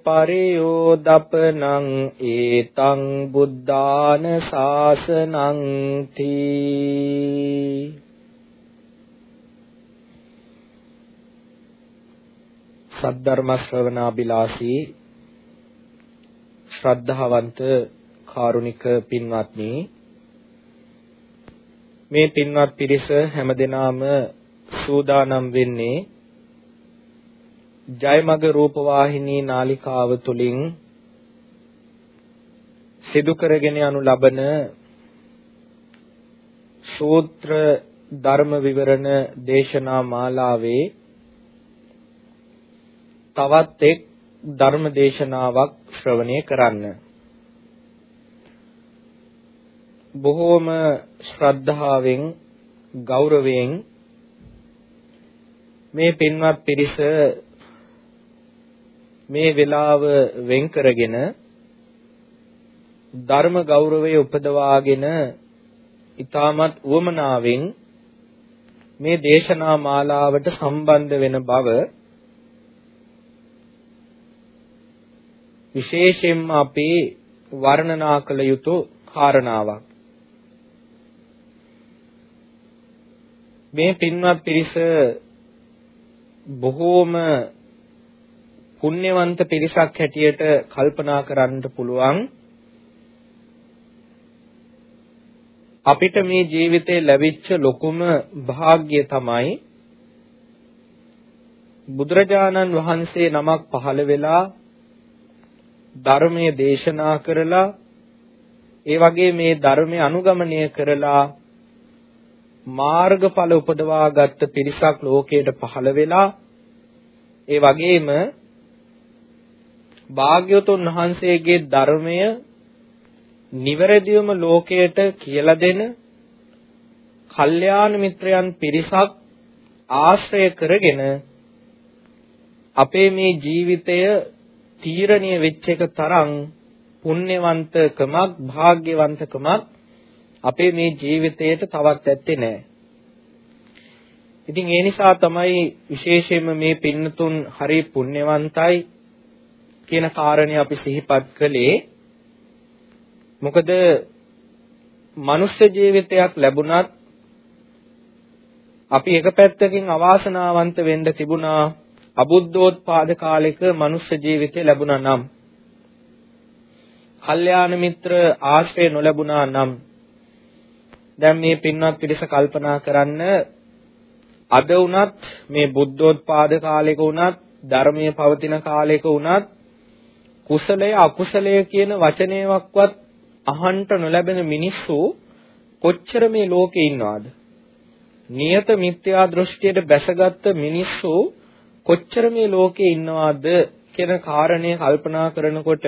පරියෝදපනං ඒතං බුද්ධාන ශාසනං තී සද්ධර්ම ශ්‍රවණාබිලාසී ශ්‍රද්ධාවන්ත කාරුණික පින්වත්නි මේ පින්වත් පිරිස හැමදෙනාම සූදානම් වෙන්නේ ජයමග රූපවාහිනී නාලිකාව තුලින් සිදු කරගෙන යනු ලබන සූත්‍ර ධර්ම විවරණ දේශනා මාලාවේ තවත් එක් ධර්ම දේශනාවක් ශ්‍රවණය කරන්න. බොහෝම ශ්‍රද්ධාවෙන් ගෞරවයෙන් මේ පින්වත් පිරිස මේ වෙලාව වෙන් කරගෙන ධර්ම ගෞරවය උපදවාගෙන ඊටමත් උවමනාවෙන් මේ දේශනා මාලාවට සම්බන්ධ වෙන බව විශේෂයෙන්ම අපි වර්ණනා කළ යුතු කාරණාවක්. මේ පින්වත් පිරිස බොහෝම පුණ්‍යවන්ත පිරිසක් හැටියට කල්පනා කරන්නට පුළුවන්. අපිට මේ ජීවිතේ ලැබිච්ච ලොකුම වාග්ය තමයි බුදුරජාණන් වහන්සේ නමක් පහළ වෙලා ධර්මයේ දේශනා කරලා ඒ වගේ මේ ධර්මය අනුගමනය කරලා මාර්ගඵල උපදවාගත් පිරිසක් ලෝකයට පහළ වෙලා ඒ වගේම භාග්‍යවතුන් වහන්සේගේ ධර්මය නිවැරදිවම ලෝකයට කියලා දෙන කල්යාණ මිත්‍රයන් පිරිසක් ආශ්‍රය කරගෙන අපේ මේ ජීවිතය තීරණීය වෙච්ච එක තරම් පුණ්‍යවන්තකමක් භාග්‍යවන්තකමක් අපේ මේ ජීවිතයට තවත් ඇත්තේ නැහැ. ඉතින් ඒ නිසා තමයි විශේෂයෙන්ම මේ පින්නතුන් හරි පුණ්‍යවන්තයි කියන කාරණේ අපි සිහිපත් කළේ. මොකද මනුෂ්‍ය ජීවිතයක් ලැබුණත් අපි එක පැත්තකින් අවාසනාවන්ත වෙන්න තිබුණා අබුද්ධෝත්පාද කාලෙක මනුෂ්‍ය ජීවිතය ලැබුණා නම්. කල්යාණ මිත්‍ර ආශ්‍රය නොලැබුණා නම්. දැන් මේ පින්වත් පිරිස කල්පනා කරන්න අද වුණත් මේ බුද්ධෝත්පාද කාලෙක වුණත් ධර්මයේ පවතින කාලෙක වුණත් කුසලය අකුසලය කියන වචනයක්වත් අහන්න නොලැබෙන මිනිස්සු කොච්චර මේ ලෝකේ ඉන්නවද? නියත මිත්‍යා දෘෂ්ටියට බැසගත් මිනිස්සු කොච්චර මේ ලෝකේ ඉන්නවද කියන කාරණය කල්පනා කරනකොට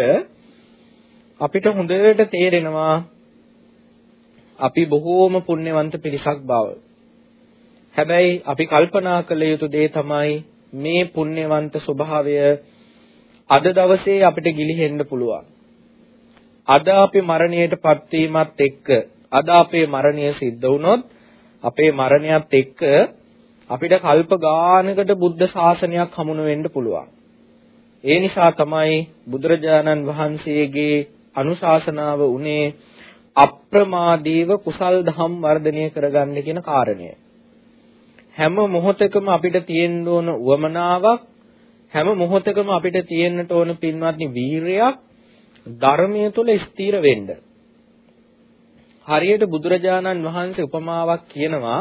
අපිට හොඳට තේරෙනවා අපි බොහෝම පුණ්‍යවන්ත පිරිසක් බව. හැබැයි අපි කල්පනා කළ යුතු දේ තමයි මේ පුණ්‍යවන්ත ස්වභාවය අද දවසේ අපිට ගිලිහෙන්න පුළුවන්. අද අපි මරණයටපත් වීමත් එක්ක අද අපේ මරණය සිද්ධ වුණොත් අපේ මරණයත් එක්ක අපිට කල්ප ගානකට බුද්ධ ශාසනයක් හමුන වෙන්න පුළුවන්. ඒ නිසා තමයි බුදුරජාණන් වහන්සේගේ අනුශාසනාව උනේ අප්‍රමාදීව කුසල් දහම් වර්ධනය කරගන්න කියන කාරණය. හැම මොහොතකම අපිට තියෙන්න ඕන උවමනාවක් හැම මොහොතකම අපිට තියෙන්නට ඕන පින්වත්නි වීරයක් ධර්මයේ තුල ස්ථිර වෙන්න. හරියට බුදුරජාණන් වහන්සේ උපමාවක් කියනවා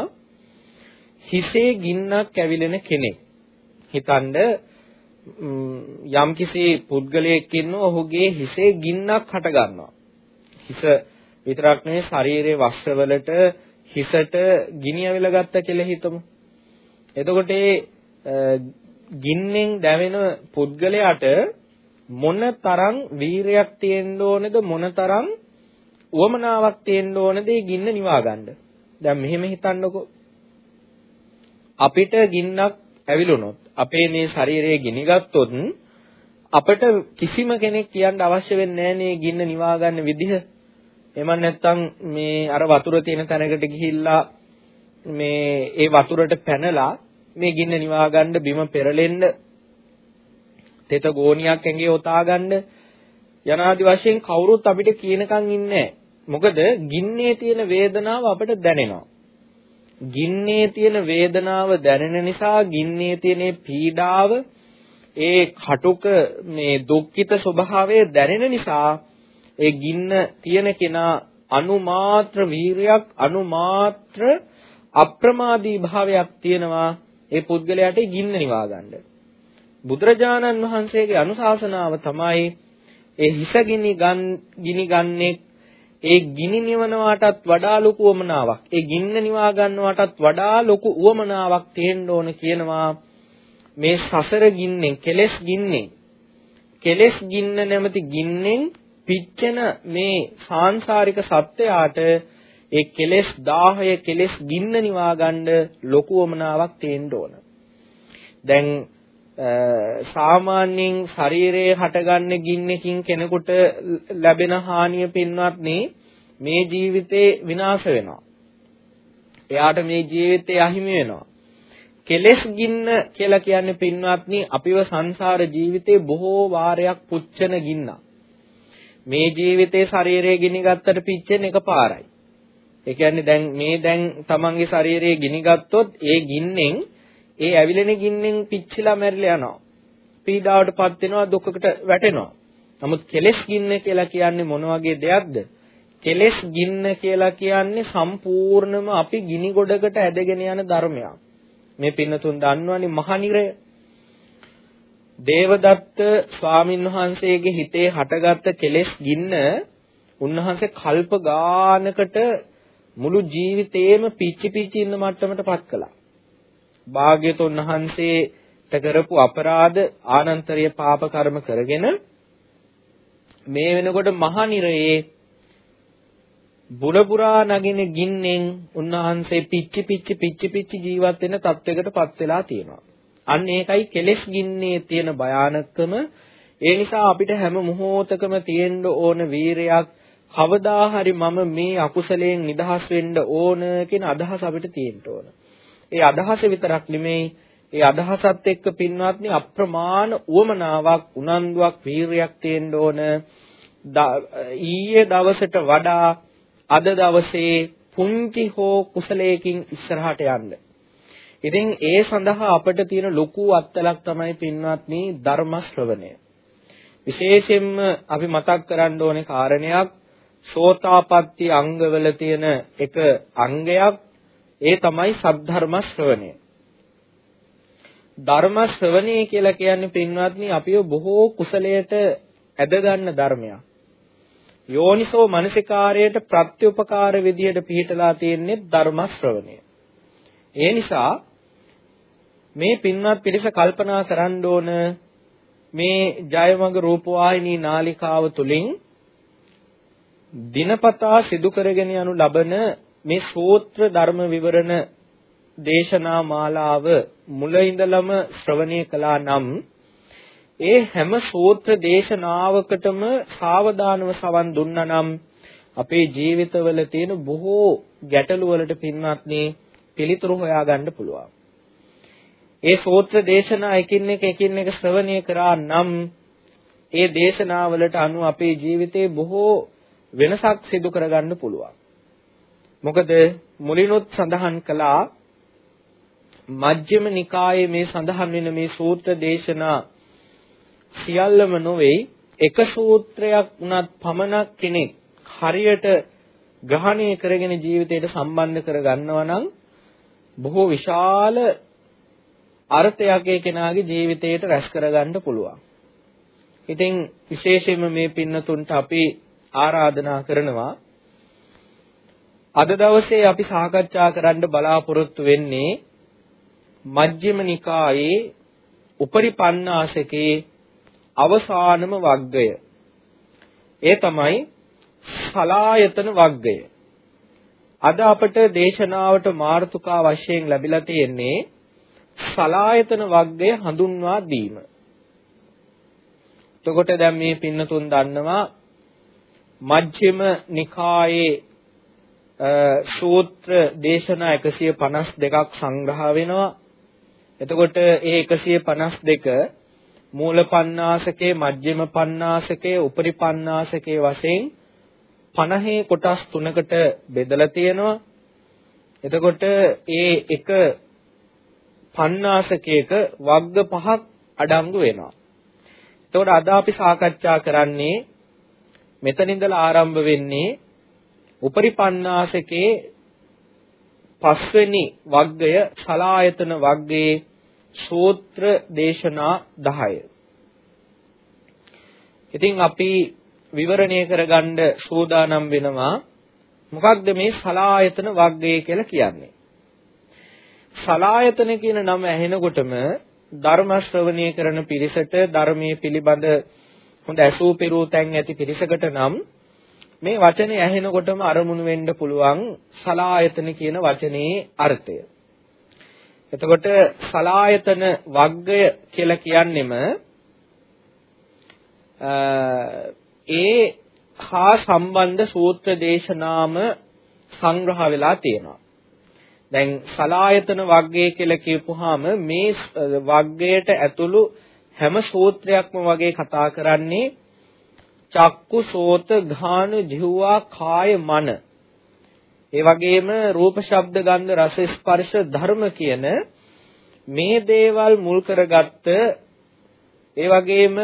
හිසේ ගින්නක් ඇවිලෙන කෙනෙක්. හිතන්න යම්කිසි පුද්ගලයෙක් ඉන්නවා ඔහුගේ හිසේ ගින්නක් හට ගන්නවා. හිස විතරක් නෙවෙයි ශරීරයේ වස්ත්‍රවලට හිසට ගිනි ඇවිල්ලා ගත්ත කියලා හිතමු. එතකොට ගින්නෙන් දැවෙන පුද්ගලයාට මොන තරම් වීරයක් තියෙන්න ඕනේද මොන තරම් උවමනාවක් තියෙන්න ඕනේද මේ ගින්න නිවා ගන්න. දැන් මෙහෙම හිතන්නකෝ. අපිට ගින්නක් ඇවිලුනොත් අපේ මේ ශරීරයේ ගිනි ගත්තොත් අපිට කිසිම කෙනෙක් කියන්න අවශ්‍ය වෙන්නේ නැහැ ගින්න නිවා ගන්න විදිහ. එමන් නැත්තම් මේ අර වතුර තියෙන තැනකට ගිහිල්ලා මේ ඒ වතුරට පැනලා මේ ගින්න නිවා ගන්න බිම පෙරලෙන්න තෙත ගෝණියක් ඇඟේ ඔතා ගන්න යනාදි වශයෙන් කවුරුත් අපිට කියනකම් ඉන්නේ මොකද ගින්නේ තියෙන වේදනාව අපිට දැනෙනවා. ගින්නේ තියෙන වේදනාව දැනෙන නිසා ගින්නේ තියෙන පීඩාව ඒ කටුක මේ දුක්ඛිත ස්වභාවය දැනෙන නිසා ඒ ගින්න තියෙන කෙනා අනුමාත්‍ර වීරයක් අනුමාත්‍ර අප්‍රමාදී භාවයක් තියෙනවා ඒ පුද්ගලයාට ගින්න නිවා ගන්න. බුදුරජාණන් වහන්සේගේ අනුශාසනාව තමයි ඒ හිස ගිනි ගිනි ගන්නේ ඒ ගිනි නිවනවටත් වඩා ලොකු උවමනාවක් ඒ ගින්න නිවා ගන්නවටත් වඩා ලොකු උවමනාවක් තියෙන්න ඕන කියනවා මේ සසර ගින්නෙන් කෙලෙස් ගින්නෙන් කෙලෙස් ගින්න නැමැති ගින්නෙන් පිච්චෙන මේ සාංශාරික සත්‍යයට ඒ කෙලෙස් 10 කෙලෙස් ගින්න නිවා ගන්න ලොකු වමනාවක් තියෙන්න ඕන. දැන් සාමාන්‍යයෙන් ශරීරයේ හටගන්න ගින්නකින් කෙනෙකුට ලැබෙන හානිය පින්වත්නි මේ ජීවිතේ විනාශ වෙනවා. එයාට මේ ජීවිතේ අහිමි වෙනවා. කෙලෙස් ගින්න කියලා කියන්නේ පින්වත්නි අපිව සංසාර ජීවිතේ බොහෝ වාරයක් පුච්චන ගින්නක්. මේ ජීවිතේ ශරීරයේ ගිනි ගත්තට පිච්චෙන එකපාරයි. ඒ කියන්නේ දැන් මේ දැන් තමන්ගේ ශරීරයේ ගිනි ගත්තොත් ඒ ගින්නෙන් ඒ ඇවිලෙන ගින්නෙන් පිච්චිලා මැරිලා යනවා. පීඩාවටපත් වෙනවා දුකකට වැටෙනවා. නමුත් කෙලෙස් ගින්න කියලා කියන්නේ මොන වගේ දෙයක්ද? කෙලෙස් ගින්න කියලා කියන්නේ සම්පූර්ණම අපි ගිනි ගොඩකට ඇදගෙන යන ධර්මයක්. මේ පින්නතුන් දන්නවනේ මහනිරය. දේවදත්ත ස්වාමින් වහන්සේගේ හිතේ හටගත්ත කෙලෙස් ගින්න උන්වහන්සේ කල්ප ගානකට මුළු ජීවිතේම පිච්චි පිච්චි ඉන්න මට්ටමටපත් කළා. භාග්‍යතුන් වහන්සේට කරපු අපරාධ ආනන්තරීය පාප කර්ම කරගෙන මේ වෙනකොට මහා නිරයේ බුලපුරා නගින ගින්නෙන් උන්වහන්සේ පිච්චි පිච්චි පිච්චි පිච්චි ජීවත් වෙන තත්වයකටපත් වෙලා තියෙනවා. අන්න ඒකයි කෙලෙස් ගින්නේ තියෙන භයානකම. ඒ නිසා අපිට හැම මොහොතකම තියෙන්න ඕන වීරයක් කවදා හරි මම මේ අකුසලයෙන් නිදහස් වෙන්න ඕන කියන අදහස අපිට තියෙන්න ඕන. ඒ අදහස විතරක් නෙමෙයි ඒ අදහසත් එක්ක පින්වත්නි අප්‍රමාණ උවමනාවක් උනන්දුවක් වීරියක් තියෙන්න ඕන. ඊයේ දවසට වඩා අද දවසේ පුංචි හෝ කුසලයකින් ඉස්සරහට යන්න. ඉතින් ඒ සඳහා අපිට තියෙන ලොකු අත්ලක් තමයි පින්වත්නි ධර්ම ශ්‍රවණය. විශේෂයෙන්ම අපි මතක් කරන්න ඕනේ කාරණයක් සෝතාපට්ටි අංගවල තියෙන එක අංගයක් ඒ තමයි සද්ධර්ම ශ්‍රවණය. ධර්ම ශ්‍රවණය කියලා කියන්නේ පින්වත්නි අපිව බොහෝ කුසලයට ඇද ගන්න ධර්මයක්. යෝනිසෝ මනසිකාරයට ප්‍රත්‍යඋපකාර විදියට පිළිටලා තියෙන්නේ ධර්ම ශ්‍රවණය. ඒ නිසා මේ පින්වත් පිරිස කල්පනා කරන්න ඕන මේ ජයමඟ රූපවාහිනී නාලිකාව තුලින් දිනපතා සිදු කරගෙන යනු ලබන මේ සූත්‍ර ධර්ම විවරණ දේශනා මාලාව මුල ඉඳලම ශ්‍රවණය කළා නම් ඒ හැම සූත්‍ර දේශනාවකටම සාවධානව සවන් දුන්නා නම් අපේ ජීවිතවල තියෙන බොහෝ ගැටලු වලට පින්වත්නි පිළිතුරු හොයාගන්න පුළුවන්. ඒ සූත්‍ර දේශනා එකින් එක එකින් එක ශ්‍රවණය කරා නම් ඒ දේශනාවලට අනුව අපේ ජීවිතේ බොහෝ වෙනසක් සිදු කරගන්න පුළුවන්. මොකද මුලිනුත් සඳහන් කළා මජ්ක්‍ධිම නිකායේ මේ සඳහන් වෙන මේ සූත්‍ර දේශනා සියල්ලම නොවේ එක සූත්‍රයක් උනත් පමණක් කෙනෙක් හරියට ග්‍රහණය කරගෙන ජීවිතයට සම්බන්ධ කර ගන්නවා නම් බොහෝ විශාල අර්ථයක් ඒ කෙනාගේ ජීවිතයට රැස් කරගන්න පුළුවන්. ඉතින් විශේෂයෙන්ම මේ පින්නතුන්ට අපි ආරාධනා කරනවා අද දවසේ අපි සාකච්ඡා කරන්න බලාපොරොත්තු වෙන්නේ මජ්ක්‍ධිම නිකායේ උපරිපන්නාසකේ අවසානම වග්ගය. ඒ තමයි සලායතන වග්ගය. අද අපට දේශනාවට මාර්තුකා වශයෙන් ලැබිලා තියෙන්නේ සලායතන වග්ගය හඳුන්වා දීම. එතකොට දැන් මේ පින්නතුන් දන්නවා මජ්ක්‍ධිම නිකායේ සූත්‍ර දේශනා 152ක් සංග්‍රහ වෙනවා. එතකොට ඒ 152 මූල පණ්ණාසකේ මජ්ක්‍ධිම පණ්ණාසකේ උපරි පණ්ණාසකේ වශයෙන් 50 කොටස් තුනකට බෙදලා තියෙනවා. එතකොට ඒ එක පණ්ණාසකයක වග්ග පහක් අඩංගු වෙනවා. එතකොට අද අපි සාකච්ඡා කරන්නේ මෙතන ඉඳලා ආරම්භ වෙන්නේ උපරිපන්නාසකේ පස්වෙනි වග්ගය සලායතන වග්ගයේ සූත්‍ර දේශනා 10. ඉතින් අපි විවරණය කරගන්න සූදානම් වෙනවා මොකක්ද මේ සලායතන වග්ගය කියලා කියන්නේ? සලායතන කියන නම ඇහෙනකොටම ධර්ම ශ්‍රවණය කරන පිරිසට ධර්මයේ පිළිබඳ හොඳ ඇසූ පිරූ තැන් ඇති පිරිසකට නම් මේ වචනේ ඇහෙනකොටම අරමුණු වෙන්න පුළුවන් සලායතන කියන වචනේ අර්ථය. එතකොට සලායතන වග්ගය කියලා කියන්නෙම ඒ හා සම්බන්ධ සූත්‍ර දේශනාම සංග්‍රහ වෙලා තියෙනවා. දැන් සලායතන වග්ගය කියලා කියපුවාම මේ වග්ගයට ඇතුළු හැම සූත්‍රයක්ම වගේ කතා කරන්නේ චක්කු සෝත ඝාන ජීවා කාය මන. ඒ වගේම රූප ශබ්ද ගන්ධ රස ස්පර්ශ ධර්ම කියන මේ දේවල් මුල් කරගත්ත ඒ වගේම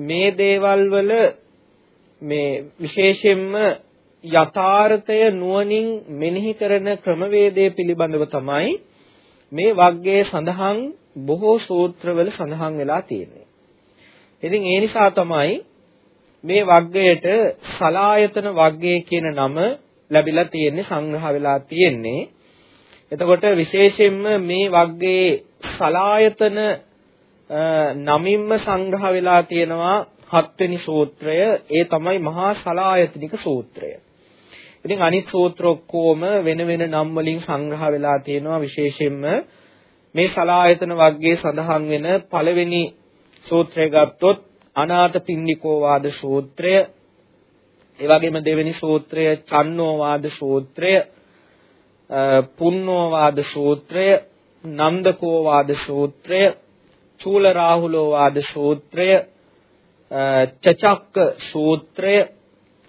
මේ දේවල් වල මේ විශේෂයෙන්ම යථාර්ථය නුවණින් මෙනෙහි කරන ක්‍රමවේදය පිළිබඳව තමයි මේ වග්ගයේ සඳහන් බොහෝ සූත්‍රවල සඳහන් වෙලා තියෙන්නේ. ඉතින් ඒ නිසා තමයි මේ වග්ගයට සලායතන වග්ගය කියන නම ලැබිලා තියෙන්නේ සංග්‍රහ වෙලා තියෙන්නේ. එතකොට විශේෂයෙන්ම මේ වග්ගයේ සලායතන නමින්ම සංග්‍රහ වෙලා තියෙනවා හත්වෙනි සූත්‍රය ඒ තමයි මහා සලායතනික සූත්‍රය. ඉතින් අනිත් සූත්‍ර ඔක්කොම වෙන වෙන නම් වලින් සංග්‍රහ වෙලා තියෙනවා විශේෂයෙන්ම මේ සලායතන වර්ගයේ සඳහන් වෙන පළවෙනි සූත්‍රය ගත්තොත් අනාථ පින්නිකෝ වාද සූත්‍රය. ඒ වගේම දෙවෙනි සූත්‍රය චන්නෝ වාද සූත්‍රය පුන්නෝ වාද සූත්‍රය නන්දකෝ වාද සූත්‍රය චූල රාහුලෝ වාද සූත්‍රය චචක්ක සූත්‍රය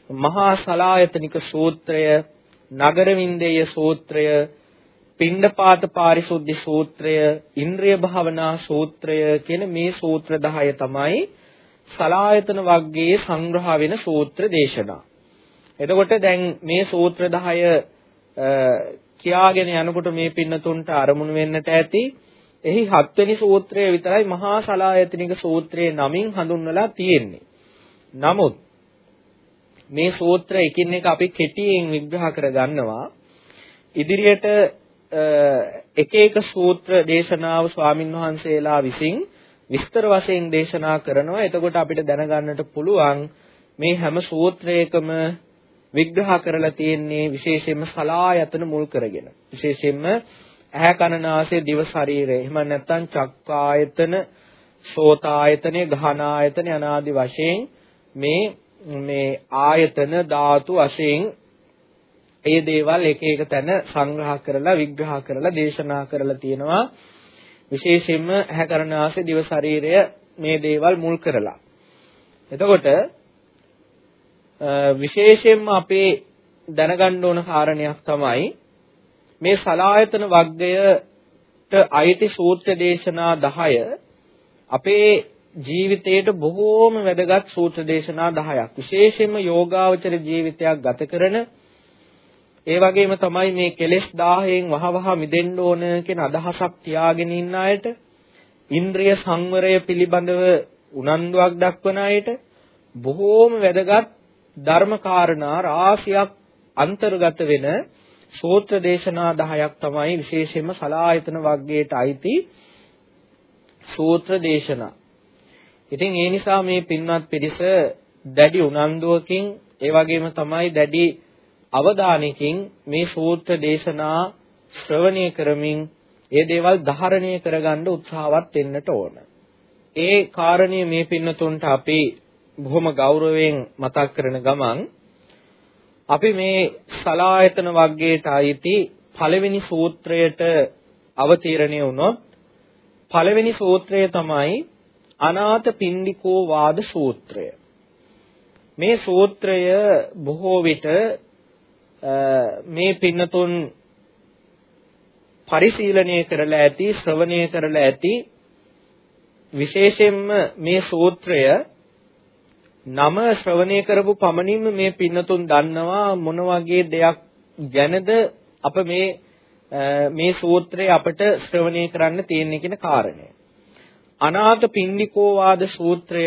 මහා සලායතනික සූත්‍රය, නගර වින්දේය සූත්‍රය, පිණ්ඩපාත පාරිශුද්ධි සූත්‍රය, ඉන්ද්‍රිය භාවනා සූත්‍රය කියන මේ සූත්‍ර 10 තමයි සලායතන වර්ගයේ සංග්‍රහ වෙන සූත්‍ර දේශනා. එතකොට දැන් මේ සූත්‍ර 10 කියාගෙන යනකොට මේ පින්නතුන්ට අරමුණු වෙන්නට ඇති එහි හත්වෙනි සූත්‍රය විතරයි මහා සලායතනික සූත්‍රයේ නමින් හඳුන්වලා තියෙන්නේ. නමුත් මේ සූත්‍ර එකින් එක අපි කෙටියෙන් විග්‍රහ කරගන්නවා. ඉදිරියට එක එක සූත්‍ර දේශනාව ස්වාමින් වහන්සේලා විසින් විස්තර වශයෙන් දේශනා කරනවා. එතකොට අපිට දැනගන්නට පුළුවන් මේ හැම සූත්‍රයකම විග්‍රහ කරලා තියෙන්නේ විශේෂයෙන්ම සලායතන මුල් කරගෙන. විශේෂයෙන්ම ඇහැ කන නාසය දිව ශරීරය. එහෙම නැත්නම් චක්කායතන, සෝතායතනය, ගහනායතන අනාදි වශයෙන් මේ මේ ආයතන ධාතු වශයෙන් ඒ දේවල් එක එක තැන සංග්‍රහ කරලා විග්‍රහ කරලා දේශනා කරලා තියෙනවා. විශේෂයෙන්ම ඇහැ කරන ආසේ දිව ශරීරය මේ දේවල් මුල් කරලා. එතකොට විශේෂයෙන්ම අපේ දැනගන්න ඕන කාරණයක් තමයි මේ සලායතන වග්ගයට අයිති සූත්‍ර දේශනා 10 අපේ ජීවිතයට බොහෝම වැදගත් සූත්‍ර දේශනා 10ක් විශේෂයෙන්ම යෝගාවචර ජීවිතයක් ගත කරන ඒ වගේම තමයි මේ කෙලෙස් 1000න් වහවහ මිදෙන්න ඕන කියන අදහසක් තියාගෙන ඉන්න අයට ඉන්ද්‍රිය සංවරය පිළිබඳව උනන්දුවක් දක්වන අයට බොහෝම වැදගත් ධර්මකාරණා රාශියක් අන්තර්ගත වෙන සූත්‍ර දේශනා 10ක් තමයි විශේෂයෙන්ම සලායතන වර්ගයට අයිති සූත්‍ර දේශනා. ඉතින් ඒ නිසා මේ පින්වත් පිරිස දැඩි උනන්දුවකින් ඒ වගේම තමයි දැඩි අවධානයකින් මේ සූත්‍ර දේශනා ශ්‍රවණය කරමින් ඒ දේවල් ධාරණය කරගන්න උත්සාහවත් වෙන්නට ඕන. ඒ කාරණේ මේ පින්නතුන්ට අපි බොහොම ගෞරවයෙන් මතක් කරන ගමන් අපි මේ සලායතන වර්ගයට අයිති පළවෙනි සූත්‍රයට අවතීර්ණය වුණොත් පළවෙනි සූත්‍රය තමයි අනාථ පින්ඩිකෝ වාද සූත්‍රය. මේ සූත්‍රය බොහෝ විට මේ පින්නතුන් පරිශීලනය කරලා ඇති ශ්‍රවණය කරලා ඇති විශේෂයෙන්ම මේ සූත්‍රය නම ශ්‍රවණය කරපු පමණින්ම මේ පින්නතුන් දන්නවා මොන වගේ දෙයක් ගැනද අප මේ මේ සූත්‍රය අපට ශ්‍රවණය කරන්න තියෙන්නේ කියන කාරණය. අනාථ පින්ඩිකෝ වාද සූත්‍රය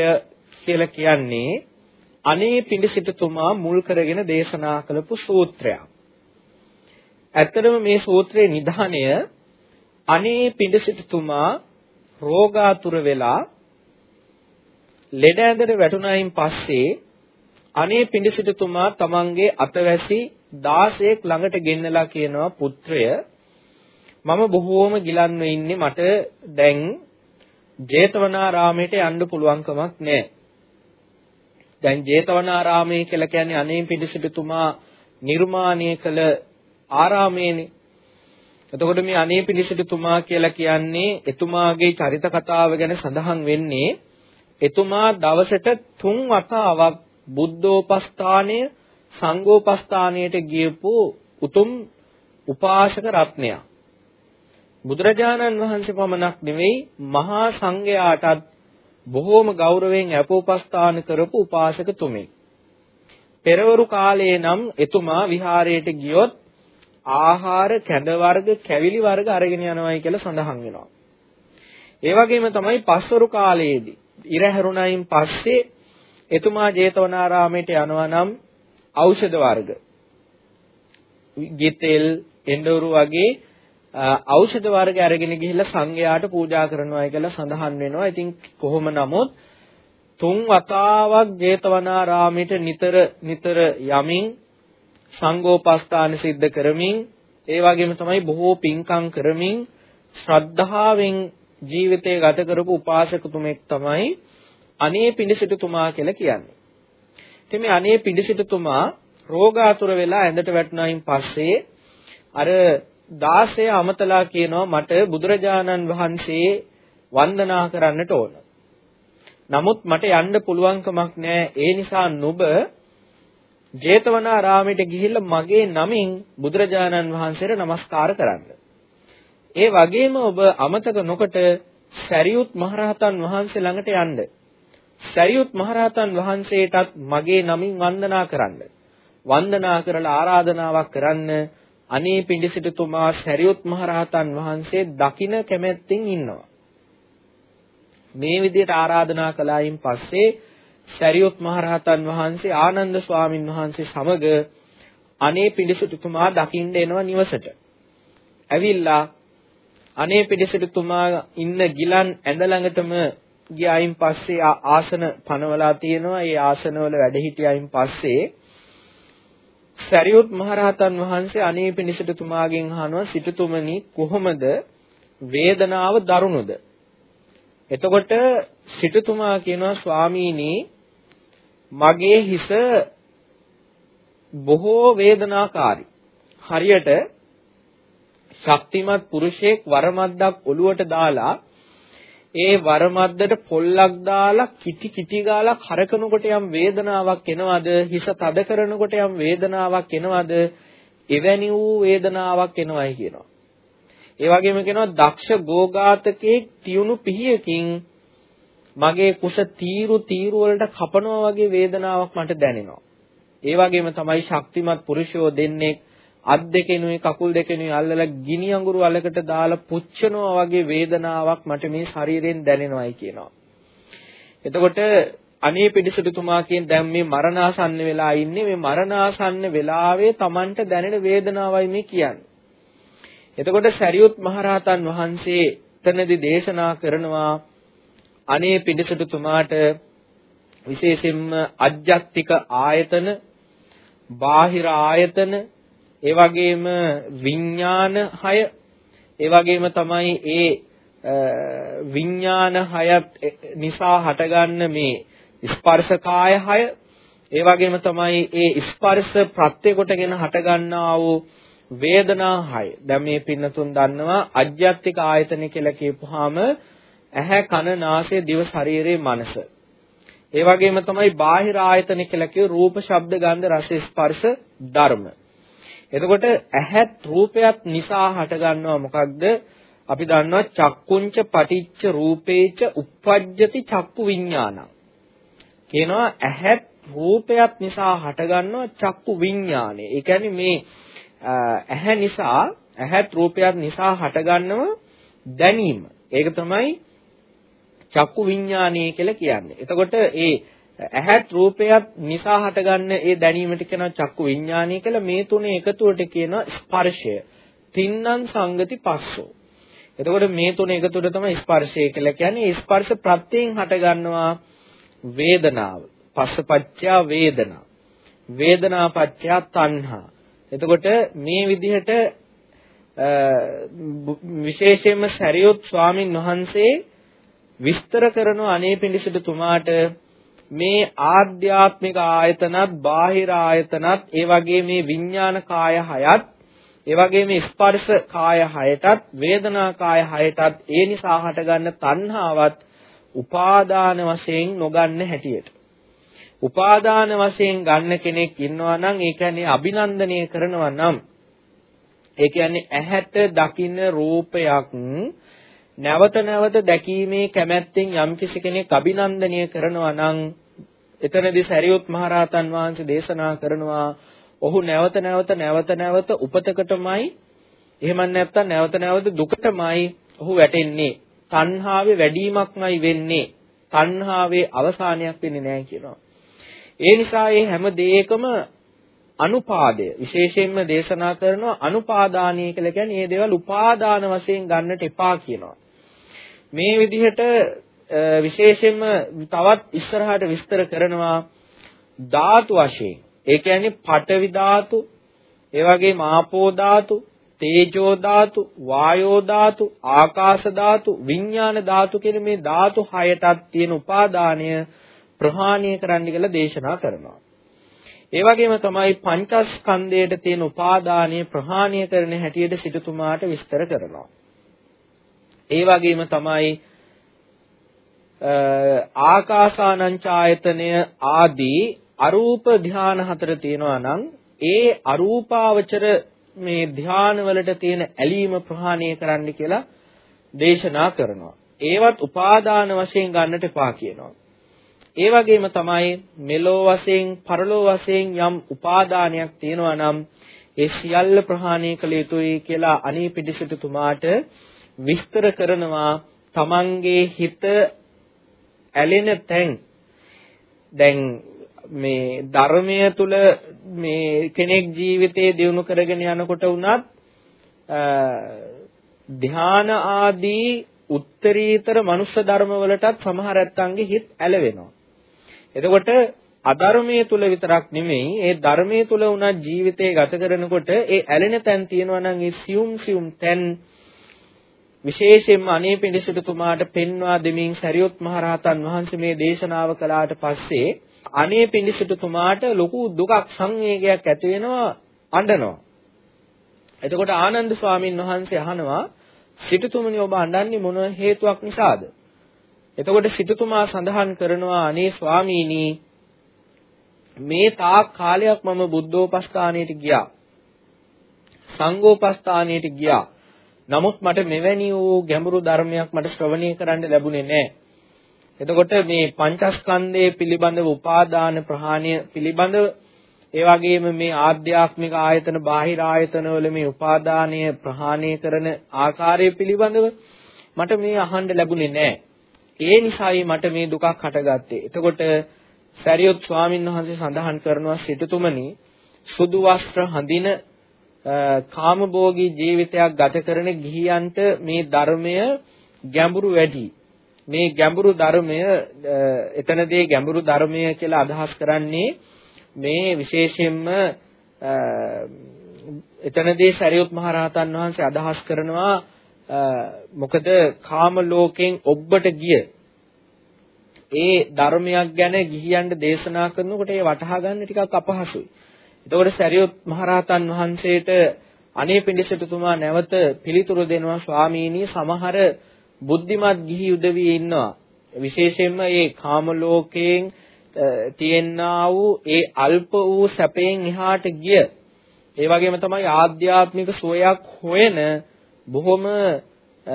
කියලා කියන්නේ අනේ පිඬිසිටුතුමා මුල් කරගෙන දේශනා කළපු සූත්‍රයක්. ඇත්තටම මේ සූත්‍රයේ නිධානය අනේ පිඬිසිටුතුමා රෝගාතුර වෙලා ලෙඩ ඇඳට වැටුණයින් පස්සේ අනේ පිඬිසිටුතුමා තමන්ගේ අතවැසි 16ක් ළඟට ගෙන්නලා කියනවා පුත්‍රය මම බොහෝම ගිලන්ව ඉන්නේ මට දැන් ජේතවනාරාමයට යන්න පුළුවන් කමක් නැහැ. දැන් ජේතවනාරාමය කියලා කියන්නේ අනේ පිඬිසිටුතුමා නිර්මාණය කළ ආරාමයේනේ. එතකොට මේ අනේ පිළිසිටුතුමා කියලා කියන්නේ එතුමාගේ චරිත කතාව ගැන සඳහන් වෙන්නේ එතුමා දවසට තුන් වතාවක් බුද්ධෝපස්ථානය සංඝෝපස්ථානයට ගියපු උතුම් උපාසක රත්නයක්. බුදුරජාණන් වහන්සේ පමණක් නෙවෙයි මහා සංඝයාටත් බොහෝම ගෞරවයෙන් අපෝපස්ථාන කරපු උපාසක තුමෙක්. පෙරවරු කාලයේ නම් එතුමා විහාරයට ගියොත් ආහාර කැඳ වර්ග කැවිලි වර්ග අරගෙන යනවායි කියලා සඳහන් වෙනවා. ඒ වගේම තමයි පස්වරු කාලයේදී ඉර හැරුණයින් පස්සේ එතුමා ජේතවනාරාමයට යනවා නම් ඖෂධ වර්ග ගිතෙල් එඬවරු වගේ ඖෂධ වර්ග අරගෙන ගිහිල්ලා සංඝයාට පූජා කරනවායි කියලා සඳහන් වෙනවා. ඉතින් කොහොම නමුත් තුන් වතාවක් ජේතවනාරාමයට නිතර නිතර යමින් සංඝෝපස්ථාන සිද්ධ කරමින් ඒ වගේම තමයි බොහෝ පින්කම් කරමින් ශ්‍රද්ධාවෙන් ජීවිතය ගත කරපු උපාසකතුමෙක් තමයි අනේ පිඬිසිටුතුමා කියලා කියන්නේ. ඉතින් මේ අනේ පිඬිසිටුතුමා රෝගාතුර වෙලා ඇඳට වැටුණායින් පස්සේ අර 16 අමතලා කියනවා මට බුදුරජාණන් වහන්සේ වන්දනා කරන්නට ඕන. නමුත් මට යන්න පුළුවන්කමක් නැහැ. ඒ නිසා නුඹ ජේතවනාරාමයට ගිහිල්ලා මගේ නමින් බුදුරජාණන් වහන්සේට নমස්කාර කරන්න. ඒ වගේම ඔබ අමතක නොකොට සරියුත් මහරහතන් වහන්සේ ළඟට යන්න. සරියුත් මහරහතන් වහන්සේටත් මගේ නමින් වන්දනා කරන්න. වන්දනා කරලා ආරාධනාවක් කරන්න අනේ පිඬිසිටුතුමා සරියුත් මහරහතන් වහන්සේ දකින කැමැත්තෙන් ඉන්නවා. මේ විදිහට ආරාධනා කළායින් පස්සේ සරියොත් මහරහතන් වහන්සේ ආනන්ද ස්වාමින් වහන්සේ සමග අනේ පිළිසුතුමා දකින්න එනවා නිවසට. ඇවිල්ලා අනේ පිළිසුතුමා ඉන්න ගිලන් ඇඳ ළඟටම ගියායින් පස්සේ ආසන පනවලා තියෙනවා. ඒ ආසනවල වැඩ හිටියායින් පස්සේ සරියොත් මහරහතන් වහන්සේ අනේ පිළිසුතුමාගෙන් අහනවා සිටුතුමනි කොහොමද වේදනාව දරුණුද? එතකොට සිටුතුමා කියනවා ස්වාමීනි මගේ හිස බොහෝ වේදනාකාරී. හරියට ශක්තිමත් පුරුෂයෙක් වරමද්දක් ඔලුවට දාලා ඒ වරමද්දට පොල්ලක් දාලා කිටි කිටි ගාලා කරකනකොට යම් වේදනාවක් එනවද? හිස තද කරනකොට යම් වේදනාවක් එනවද? එවැනි වූ වේදනාවක් එනවයි කියනවා. ඒ වගේම කියනවා දක්ෂ ගෝඝාතකයේ තියුණු පිහියකින් මගේ කුස තීරු තීරු වලට කපනවා වගේ වේදනාවක් මට දැනෙනවා. ඒ වගේම තමයි ශක්තිමත් පුරුෂයෝ දෙන්නේ අත් දෙකෙනුයි කකුල් දෙකෙනුයි අල්ලලා ගිනි අඟුරු අලකට දාලා පුච්චනවා වගේ වේදනාවක් මට මේ ශරීරයෙන් දැනෙනවායි කියනවා. එතකොට අනේ පිටිසුතුමා කියන දැන් මේ මරණාසන්න වෙලා ඉන්නේ මේ මරණාසන්න වෙලාවේ Tamanට දැනෙන වේදනාවයි මේ කියන්නේ. එතකොට සරියුත් මහරහතන් වහන්සේ එතනදී දේශනා කරනවා අනේ පිටිසුතුමාට විශේෂයෙන්ම අජ්ජත්තික ආයතන බාහිර ආයතන ඒ වගේම විඥාන හය ඒ වගේම තමයි ඒ විඥාන හයත් නිසා හටගන්න මේ ස්පර්ශ කාය හය ඒ වගේම තමයි ඒ ස්පර්ශ ප්‍රත්‍ය කොටගෙන හටගන්නා වූ වේදනා හය. දැන් මේ පින්නතුන් දන්නවා අජ්ජත්තික ආයතන කියලා කියපුවාම ඇහැ කන නාසය දිව ශරීරයේ මනස. ඒ වගේම තමයි බාහිර ආයතන කියලා කිය රූප ශබ්ද ගන්ධ රස ස්පර්ශ ධර්ම. එතකොට ඇහත් රූපයත් නිසා හටගන්නවා මොකක්ද? අපි දන්නවා චක්කුංච පටිච්ච රූපේච uppajjati චක්කු විඥානං. කියනවා ඇහත් රූපයත් නිසා හටගන්නවා චක්කු විඥානය. ඒ කියන්නේ මේ ඇහැ නිසා ඇහත් රූපයත් නිසා හටගන්නව දැනීම. ඒක තමයි චක්කු විඥානය කියලා කියන්නේ. එතකොට ඒ ඇහත් රූපයත් නිසා හටගන්න ඒ දැනීමට කියනවා චක්කු විඥානය කියලා මේ තුනේ එකතුවට කියනවා ස්පර්ශය. තින්නම් සංගති පස්සෝ. එතකොට මේ තුන එකතුවට තමයි ස්පර්ශය කියලා කියන්නේ. ස්පර්ශ ප්‍රත්‍යයෙන් හටගන්නවා වේදනාව. පස්සපච්චා වේදනා. වේදනාපච්චා තණ්හා. එතකොට මේ විදිහට විශේෂයෙන්ම සරියොත් ස්වාමින් වහන්සේ විස්තර කරන අනේ පිඬිසිට තුමාට මේ ආධ්‍යාත්මික ආයතනත් බාහිර ආයතනත් ඒ වගේ මේ විඥාන කාය හයත් ඒ වගේ මේ ස්පර්ශ කාය හයටත් වේදනා කාය හයටත් ඒ නිසා හටගන්න තණ්හාවත් උපාදාන වශයෙන් නොගන්න හැටියට. උපාදාන වශයෙන් ගන්න කෙනෙක් ඉන්නවා නම් ඒ කියන්නේ අභිනන්දනය කරනවා නම් ඒ කියන්නේ ඇහැට දකින්න රූපයක් නැවත නැවත දැකීමේ කැමැත්තෙන් යම්කිසි කෙනෙක් අභිනන්දනය කරනවා නම් එතනදී සරියුත් මහරහතන් වහන්සේ දේශනා කරනවා ඔහු නැවත නැවත නැවත නැවත උපතකටමයි එහෙම නැත්නම් නැවත නැවත දුකටමයි ඔහු වැටෙන්නේ. තණ්හාවේ වැඩිවීමක්මයි වෙන්නේ. තණ්හාවේ අවසානයක් වෙන්නේ නැහැ කියනවා. ඒ නිසා මේ හැම දෙයකම අනුපාදය. විශේෂයෙන්ම දේශනා කරනවා අනුපාදානීය කියලා කියන්නේ මේ දේවල් උපාදාන වශයෙන් ගන්නට එපා කියනවා. මේ විදිහට විශේෂයෙන්ම තවත් ඉස්සරහට විස්තර කරනවා ධාතු වශයෙන්. ඒ කියන්නේ පඨවි ධාතු, ඒ වගේම ආපෝ ධාතු, තේජෝ ධාතු, වායෝ ධාතු, ආකාශ ධාතු, විඥාන ධාතු කියන මේ ධාතු හයටත් තියෙන උපාදානය ප්‍රහාණය කරන්න කියලා දේශනා කරනවා. ඒ වගේම තමයි පංචස්කන්ධයට තියෙන උපාදානය ප්‍රහාණය කරන හැටියට සිටුතුමාට විස්තර කරනවා. ඒ වගේම තමයි ආකාසානංචායතනය ආදී අරූප ධාන හතර තියෙනවා නම් ඒ අරූපාවචර මේ ධාන වලට තියෙන ඇලීම ප්‍රහාණය කරන්න කියලා දේශනා කරනවා. ඒවත් උපාදාන වශයෙන් ගන්නට එපා කියනවා. ඒ වගේම තමයි මෙලෝ වශයෙන් පරලෝ වශයෙන් යම් උපාදානයක් තියෙනවා නම් ඒ සියල්ල ප්‍රහාණය කළ යුතුයි කියලා අනී පිටිසිටුතුමාට විස්තර කරනවා තමන්ගේ හිත ඇලෙන තැන් දැන් මේ ධර්මය තුල මේ කෙනෙක් ජීවිතේ දියුණු කරගෙන යනකොට වුණත් ධාන ආදී උත්තරීතර මනුෂ්‍ය ධර්ම වලටත් සමහර ඇත්තන්ගේ හිත ඇලවෙනවා. එතකොට අධර්මයේ තුල විතරක් නෙමෙයි ඒ ධර්මයේ තුල උනත් ජීවිතේ ගත කරනකොට ඒ ඇලෙන තැන් තියෙනවා නම් ඒ සියුම් සියුම් තැන් විශේෂයෙන්ම අනේ පිඬිසිතුමාට පෙන්වා දෙමින් සරියොත් මහරහතන් වහන්සේ මේ දේශනාව කළාට පස්සේ අනේ පිඬිසිතුමාට ලොකු දුකක් සංවේගයක් ඇති වෙනවා අඬනවා එතකොට ආනන්ද ස්වාමීන් වහන්සේ අහනවා සිටුතුමනි ඔබ අඬන්නේ මොන හේතුවක් නිසාද? එතකොට සිටුතුමා සඳහන් කරනවා අනේ ස්වාමීනි මේ තාක් කාලයක් මම බුද්ධෝපස්ථානයට ගියා. සංඝෝපස්ථානයට ගියා. නමුත් මට මෙවැනි වූ ගැඹුරු ධර්මයක් මට ශ්‍රවණය කරන්න ලැබුණේ නැහැ. එතකොට මේ පංචස්කන්ධයේ පිළිබඳව උපාදාන ප්‍රහාණය පිළිබඳව ඒ වගේම මේ ආධ්‍යාත්මික ආයතන බාහිර ආයතන වල මේ උපාදානය ප්‍රහාණය කරන ආකාරය පිළිබඳව මට මේ අහන්න ලැබුණේ නැහැ. ඒ නිසායි මට මේ දුකක් හටගත්තේ. එතකොට සරියොත් ස්වාමීන් වහන්සේ සඳහන් කරනවා සිටුතුමනි සුදු වස්ත්‍ර හඳින කාමභෝගී ජීවිතයක් ගත කරන ගිහියන්ට මේ ධර්මය ගැඹුරු වැඩි. මේ ගැඹුරු ධර්මය එතනදී ගැඹුරු ධර්මය කියලා අදහස් කරන්නේ මේ විශේෂයෙන්ම එතනදී සරියුත් මහ රහතන් වහන්සේ අදහස් කරනවා මොකද කාම ලෝකෙන් ඔබට ගිය ඒ ධර්මයක් ගැන ගිහියන්ට දේශනා කරනකොට ඒ වටහා ගන්න ටිකක් අපහසුයි. එතකොට සරියුත් මහ රහතන් වහන්සේට අනේ පිඬිසතුමා නැවත පිළිතුරු දෙනවා ස්වාමීනි සමහර බුද්ධිමත් ගිහි උදවිය ඉන්නවා. විශේෂයෙන්ම මේ කාම ලෝකයෙන් තියෙනා වූ ඒ අල්ප වූ සැපයෙන් එහාට ගිය ඒ වගේම තමයි ආධ්‍යාත්මික සෝයක් හොයන බොහොම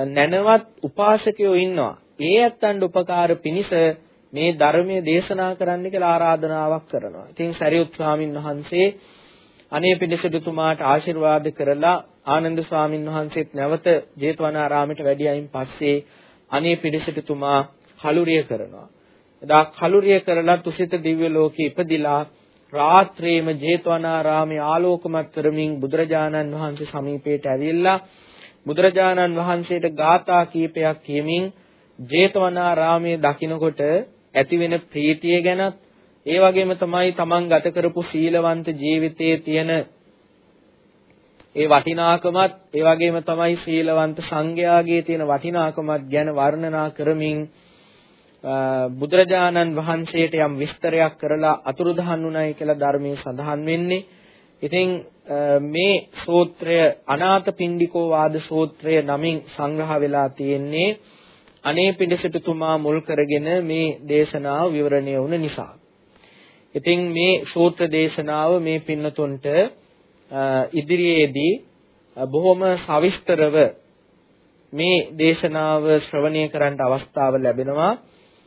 නැනවත් උපාසකයෝ ඉන්නවා. ඒ ඇත්තන්ට උපකාර පිණිස මේ ධර්මයේ දේශනා කරන්න කියලා ආරාධනාවක් කරනවා. ඉතින් සරියුත් ස්වාමින් වහන්සේ අනේ පිටිසදුතුමාට ආශිර්වාද කරලා ආනන්ද ස්වාමින් වහන්සේත් නැවත ජේතවනාරාමයට වැඩියයින් පස්සේ අනේ පිටිසදුතුමා කලුරිය කරනවා. එදා කලුරිය කරලා තුසිත දිව්‍ය ලෝකේ ඉපදිලා රාත්‍රියේම ජේතවනාරාමයේ ආලෝකමත් කරමින් බුදුරජාණන් වහන්සේ සමීපයට ඇවිල්ලා බුදුරජාණන් වහන්සේට ගාථා කීපයක් කියමින් ජේතවනාරාමයේ දකින්නකොට ඇතිවෙන ප්‍රීතිය ගැනත් ඒ වගේම තමයි තමන් ගත කරපු සීලවන්ත ජීවිතයේ තියෙන ඒ වටිනාකමත් ඒ වගේම තමයි සීලවන්ත සංඝයාගේ තියෙන වටිනාකමත් ගැන වර්ණනා කරමින් බුදුරජාණන් වහන්සේට යම් විස්තරයක් කරලා අතුරුදහන් වුණයි කියලා ධර්මයේ සඳහන් වෙන්නේ. ඉතින් මේ සූත්‍රය අනාථපිණ්ඩිකෝ වාද සූත්‍රය නමින් සංග්‍රහ වෙලා තියෙන්නේ අනේ පිඬිසිටුතුමා මුල් කරගෙන මේ දේශනාව විවරණය වුණ නිසා. ඉතින් මේ සූත්‍ර දේශනාව මේ පින්නතුන්ට ඉදිරියේදී බොහොම සවිස්තරව මේ දේශනාව ශ්‍රවණය කරන්න අවස්ථාව ලැබෙනවා.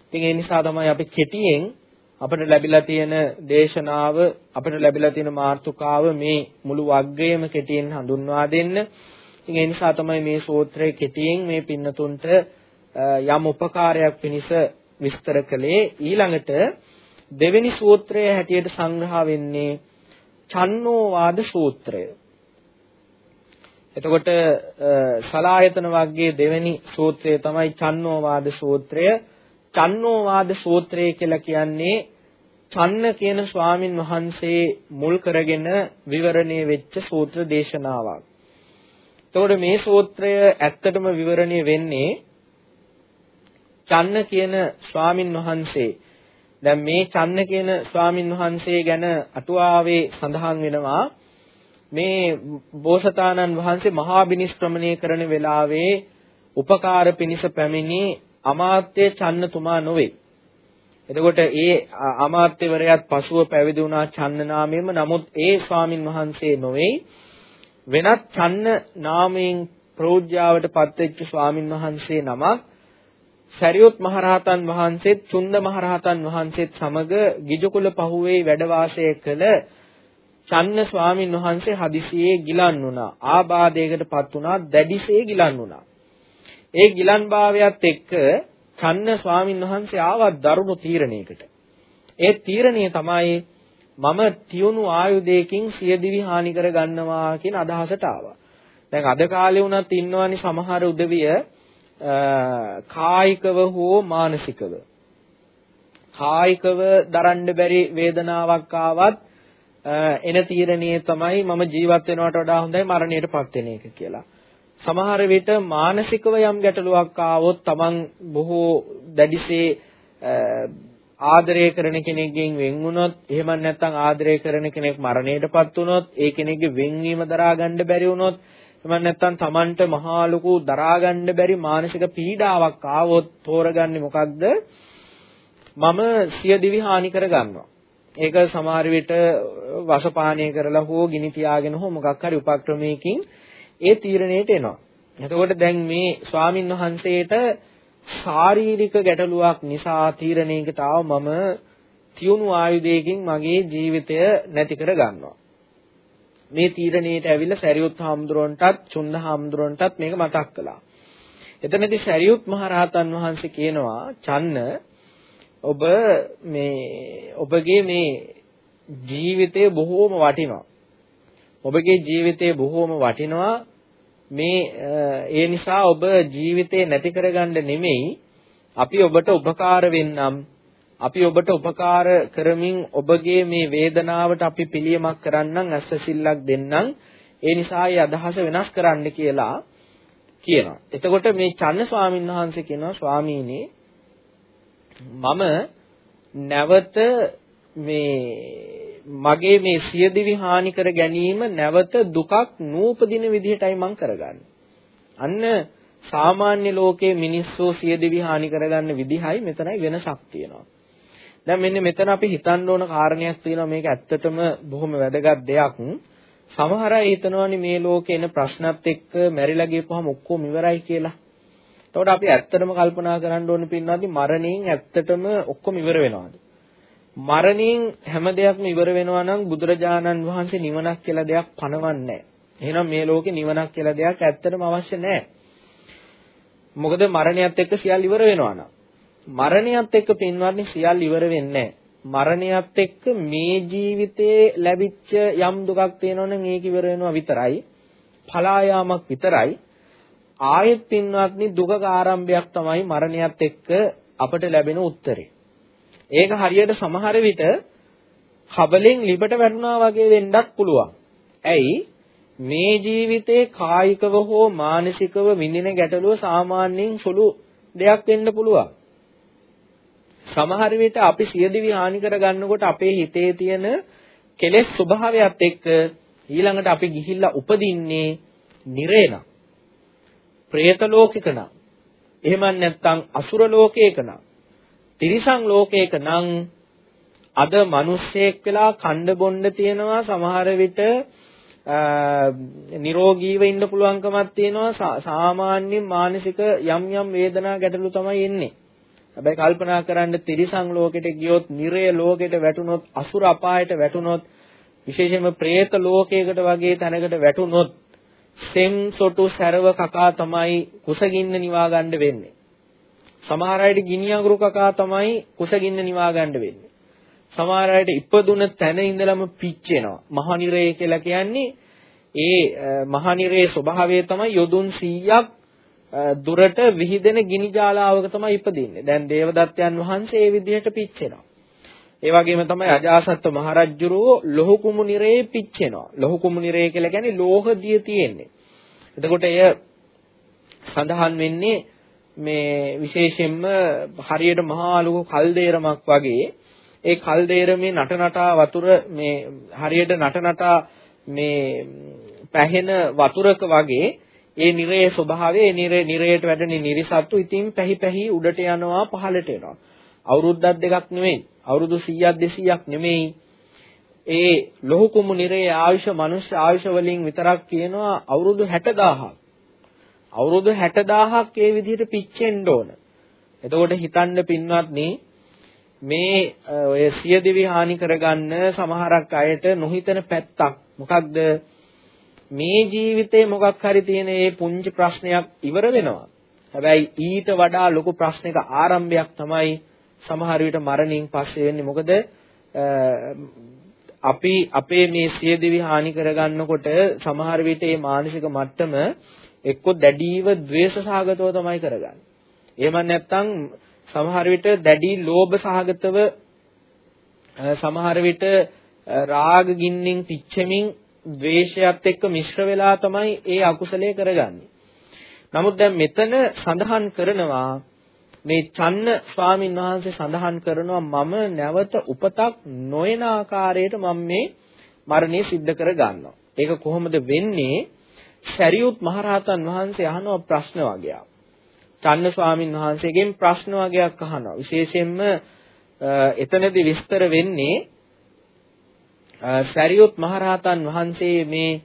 ඉතින් ඒ නිසා තමයි අපි කෙටියෙන් අපිට ලැබිලා තියෙන දේශනාව අපිට ලැබිලා තියෙන මාතෘකාව මේ මුළු වග්ගයම කෙටියෙන් හඳුන්වා දෙන්න. ඉතින් ඒ නිසා තමයි මේ සූත්‍රය කෙටියෙන් මේ පින්නතුන්ට යම් උපකාරයක් පිණිස විස්තර කළේ ඊළඟට දෙවෙනි සූත්‍රය හැටියට සංග්‍රහ වෙන්නේ චන්නෝ වාද සූත්‍රය. එතකොට සලායතන වර්ගයේ දෙවෙනි සූත්‍රය තමයි චන්නෝ වාද සූත්‍රය. චන්නෝ වාද සූත්‍රය කියලා කියන්නේ චන්න කියන ස්වාමින් වහන්සේ මුල් කරගෙන විවරණය වෙච්ච සූත්‍ර දේශනාවක්. එතකොට මේ සූත්‍රය ඇත්තටම විවරණය වෙන්නේ චන්න කියන ස්වාමින් වහන්සේ දැන් මේ චන්න කියන ස්වාමින් වහන්සේ ගැන අටුවාවේ සඳහන් වෙනවා මේ බෝසතාණන් වහන්සේ මහා බිනිස්ක්‍රමණය කරන වෙලාවේ උපකාර පිණිස පැමිණි අමාත්‍ය චන්නතුමා නොවේ. එතකොට ඒ අමාත්‍යවරයාත් පසුව පැවිදි වුණා චන්න නාමයෙන්ම නමුත් ඒ ස්වාමින් වහන්සේ නොවේ. වෙනත් චන්න නාමයෙන් ප්‍රෝජ්‍යාවට පත්වෙච්ච ස්වාමින් වහන්සේ නමක් සරියොත් මහරහතන් වහන්සේත් චුන්ද මහරහතන් වහන්සේත් සමග ගිජුකුල පහුවේ වැඩ වාසය කළ චන්න ස්වාමින් වහන්සේ හදිසියේ ගිලන් වුණා. ආබාධයකටපත් වුණා, දැඩිසේ ගිලන් වුණා. ඒ ගිලන් භාවයත් එක්ක චන්න ස්වාමින් වහන්සේ ආවා දරුණු තීරණයකට. ඒ තීරණය තමයි මම තියුණු ආයුධයකින් සියදිවි හානි කර ගන්නවා කියන අදහසට ආවා. දැන් අද කාලේ වුණත් ඉන්නවනේ සමහර උදවිය කායිකව හෝ මානසිකව කායිකව දරන්න බැරි වේදනාවක් ආවත් එන තීරණය තමයි මම ජීවත් වෙනවට වඩා හොඳයි මරණයටපත් වෙන එක කියලා. සමහර විට මානසිකව යම් ගැටලුවක් ආවොත් Taman බොහෝ දැඩිසේ ආදරය කරන කෙනෙක්ගෙන් වෙන් වුණොත් එහෙම නැත්නම් ආදරය කරන කෙනෙක් මරණයටපත් වුණොත් ඒ කෙනෙක්ගේ වෙන්වීම දරා ගන්න බැරි වුණොත් එහෙම නැත්නම් Tamanට මහා ලොකු දරා ගන්න බැරි මානසික පීඩාවක් ආවොත් තෝරගන්නේ මොකක්ද මම සිය දිවි හානි කර ගන්නවා ඒක සමහර විට වසපානය කරලා හෝ ගිනි තියාගෙන හෝ මොකක් හරි උපක්‍රමයකින් ඒ තීරණයට එනවා. එතකොට දැන් මේ ස්වාමින් වහන්සේට ශාරීරික ගැටලුවක් නිසා තීරණයකට ආව මම තියුණු ආයුධයකින් මගේ ජීවිතය නැති කර ගන්නවා. මේ තීරණයට ඇවිල්ලා සරියුත් හාමුදුරන්ටත් චුන්ද හාමුදුරන්ටත් මේක මතක් කළා. එතනදී සරියුත් මහ රහතන් වහන්සේ කියනවා චන්න ඔබ මේ ඔබගේ මේ ජීවිතය බොහෝම වටිනවා. ඔබගේ ජීවිතය බොහෝම වටිනවා. මේ ඒ නිසා ඔබ ජීවිතේ නැති කරගන්න නෙමෙයි අපි ඔබට උපකාර වෙන්නම්. අපි ඔබට උපකාර කරමින් ඔබගේ මේ වේදනාවට අපි පිළියමක් කරන්නම් අස්සසිල්ලක් දෙන්නම්. ඒ නිසා ඒ අදහස වෙනස් කරන්න කියලා කියනවා. එතකොට මේ චන්න ස්වාමීන් වහන්සේ කියනවා ස්වාමීනි මම නැවත මේ මගේ මේ සියදිවි හානි කර ගැනීම නැවත දුකක් නූපදින විදිහටයි මම කරගන්නේ. අන්න සාමාන්‍ය ලෝකයේ මිනිස්සු සියදිවි හානි කරගන්න විදිහයි මෙතනයි වෙනසක් තියෙනවා. දැන් මෙන්න මෙතන අපි හිතන්න ඕන කාරණයක් තියෙනවා මේක ඇත්තටම බොහොම වැදගත් දෙයක්. සමහර අය හිතනවානි මේ ලෝකේ එන ප්‍රශ්නත් එක්ක මැරිලා ගියපුවම ඔක්කොම ඉවරයි කියලා. එතකොට අපි ඇත්තටම කල්පනා කරන්න ඕනේ පින්වත්නි මරණයෙන් ඇත්තටම ඔක්කොම ඉවර වෙනවාද? මරණයෙන් හැම දෙයක්ම ඉවර වෙනවා නම් බුදුරජාණන් වහන්සේ නිවනක් කියලා දෙයක් පනවන්නේ නැහැ. එහෙනම් මේ ලෝකේ නිවනක් කියලා දෙයක් ඇත්තටම අවශ්‍ය නැහැ. මොකද මරණයත් එක්ක සියල්ල ඉවර වෙනවා නම්. මරණයත් එක්ක පින්වත්නි සියල්ල ඉවර වෙන්නේ මරණයත් එක්ක මේ ජීවිතේ ලැබිච්ච යම් දුකක් තියෙනවනම් ඒක ඉවර වෙනවා විතරයි. පලායාමක් විතරයි. ආයෙත් පින්වත්නි දුකක ආරම්භයක් තමයි මරණයත් එක්ක අපට ලැබෙන උත්තරේ. ඒක හරියට සමහර විට කබලෙන් ලිබට වැටුණා වගේ වෙන්නත් පුළුවන්. ඇයි? මේ ජීවිතේ කායිකව හෝ මානසිකව විඳින ගැටලුව සාමාන්‍යයෙන් සුළු දෙයක් වෙන්න පුළුවන්. සමහර විට අපි සියදිවි හානි කර ගන්නකොට අපේ හිතේ තියෙන කෙලෙස් ස්වභාවයත් එක්ක ඊළඟට අපි ගිහිල්ලා උපදින්නේ නිරේනම් പ്രേත ලෝකෙක නම්. එහෙම නැත්නම් අසුර ලෝකයක නම් තිරිසන් ලෝකයක නම් අද මිනිස්සෙක් වෙලා කණ්ඩ බොණ්ඩ තියෙනවා සමහර විට නිරෝගීව ඉන්න පුළුවන්කමක් තියෙනවා සාමාන්‍ය මානසික යම් යම් වේදනා ගැටලු තමයි එන්නේ. හැබැයි කල්පනා කරන්න තිරිසන් ලෝකෙට ගියොත් නිරය ලෝකෙට වැටුනොත් අසුර අපායට වැටුනොත් විශේෂයෙන්ම പ്രേත ලෝකයකට වගේ තැනකට වැටුනොත් සෙම් සොටු සැරව කකා තමයි කුසගින්න නිවා ගන්න වෙන්නේ. සමහර අයට ගිනි අඟුරු කකා තමයි කුසගින්න නිවා ගන්න වෙන්නේ. සමහර අයට ඉපදුන තැන ඉඳලම පිච්චෙනවා. මහනිරය කියලා කියන්නේ ඒ මහනිරේ ස්වභාවය තමයි යොදුන් 100ක් දුරට විහිදෙන ගිනි ජාලාවක තමයි ඉපදින්නේ. දැන් දේවදත්තයන් වහන්සේ ඒ විදිහට පිච්චෙනවා. ඒ වගේම තමයි අජාසත් මහරජුරෝ ලොහු කුමුනිරේ පිච්චෙනවා. ලොහු කුමුනිරේ කියලා කියන්නේ ලෝහ දිය තියෙන්නේ. එතකොට එය සඳහන් වෙන්නේ මේ විශේෂයෙන්ම හරියට මහා ලොකු කල්දේරමක් වගේ ඒ කල්දේරමේ නට නටා වතුර මේ හරියට නට නටා මේ පැහෙන වතුරක වගේ ඒ නිරේ ස්වභාවය ඒ නිරේ නිරේට වැඩෙන නිරිසත්තු ඉතින් පැහි පැහි උඩට යනවා පහළට එනවා. අවුරුද්දක් දෙකක් නෙමෙයි අවුරුදු 100ක් 200ක් නෙමෙයි. ඒ ලොහු කුමු නිරේ ආයුෂ මනුෂ්‍ය ආයුෂ වලින් විතරක් කියනවා අවුරුදු 60000ක් අවුරුදු 60000ක් ඒ විදිහට පිච්චෙන්න ඕන. එතකොට හිතන්න පින්වත්නි මේ ඔය සියදිවි හානි කරගන්න සමහරක් අයට නොහිතන පැත්තක්. මොකක්ද? මේ ජීවිතේ මොකක් හරි තියෙන මේ පුංචි ප්‍රශ්නයක් ඉවර වෙනවා හැබැයි ඊට වඩා ලොකු ප්‍රශ්නයක ආරම්භයක් තමයි සමහර විට මරණින් පස්සේ වෙන්නේ මොකද අපි අපේ මේ සියදිවි හානි කරගන්නකොට සමහර විට මේ මානසික මට්ටම එක්ක දැඩිව ද්වේෂ සහගතව තමයි කරගන්නේ. එහෙම නැත්නම් සමහර විට දැඩි ලෝභ සහගතව සමහර විට රාග ගින්නින් පිච්චෙමින් ද්වේෂයත් එක්ක මිශ්‍ර වෙලා තමයි ඒ අකුසලයේ කරගන්නේ. නමුත් දැන් මෙතන සඳහන් කරනවා මේ චන්න ස්වාමීන් වහන්සේ සඳහන් කරනවා මම නැවත උපතක් නොයන ආකාරයට මම මේ මරණය සිද්ධ කර ගන්නවා. ඒක කොහොමද වෙන්නේ? සරියුත් මහරහතන් වහන්සේ අහනවා ප්‍රශ්න වගේක්. චන්න ස්වාමීන් වහන්සේගෙන් ප්‍රශ්න වගේක් අහනවා. විශේෂයෙන්ම එතනදී විස්තර වෙන්නේ සරියුත් මහරහතන් වහන්සේ මේ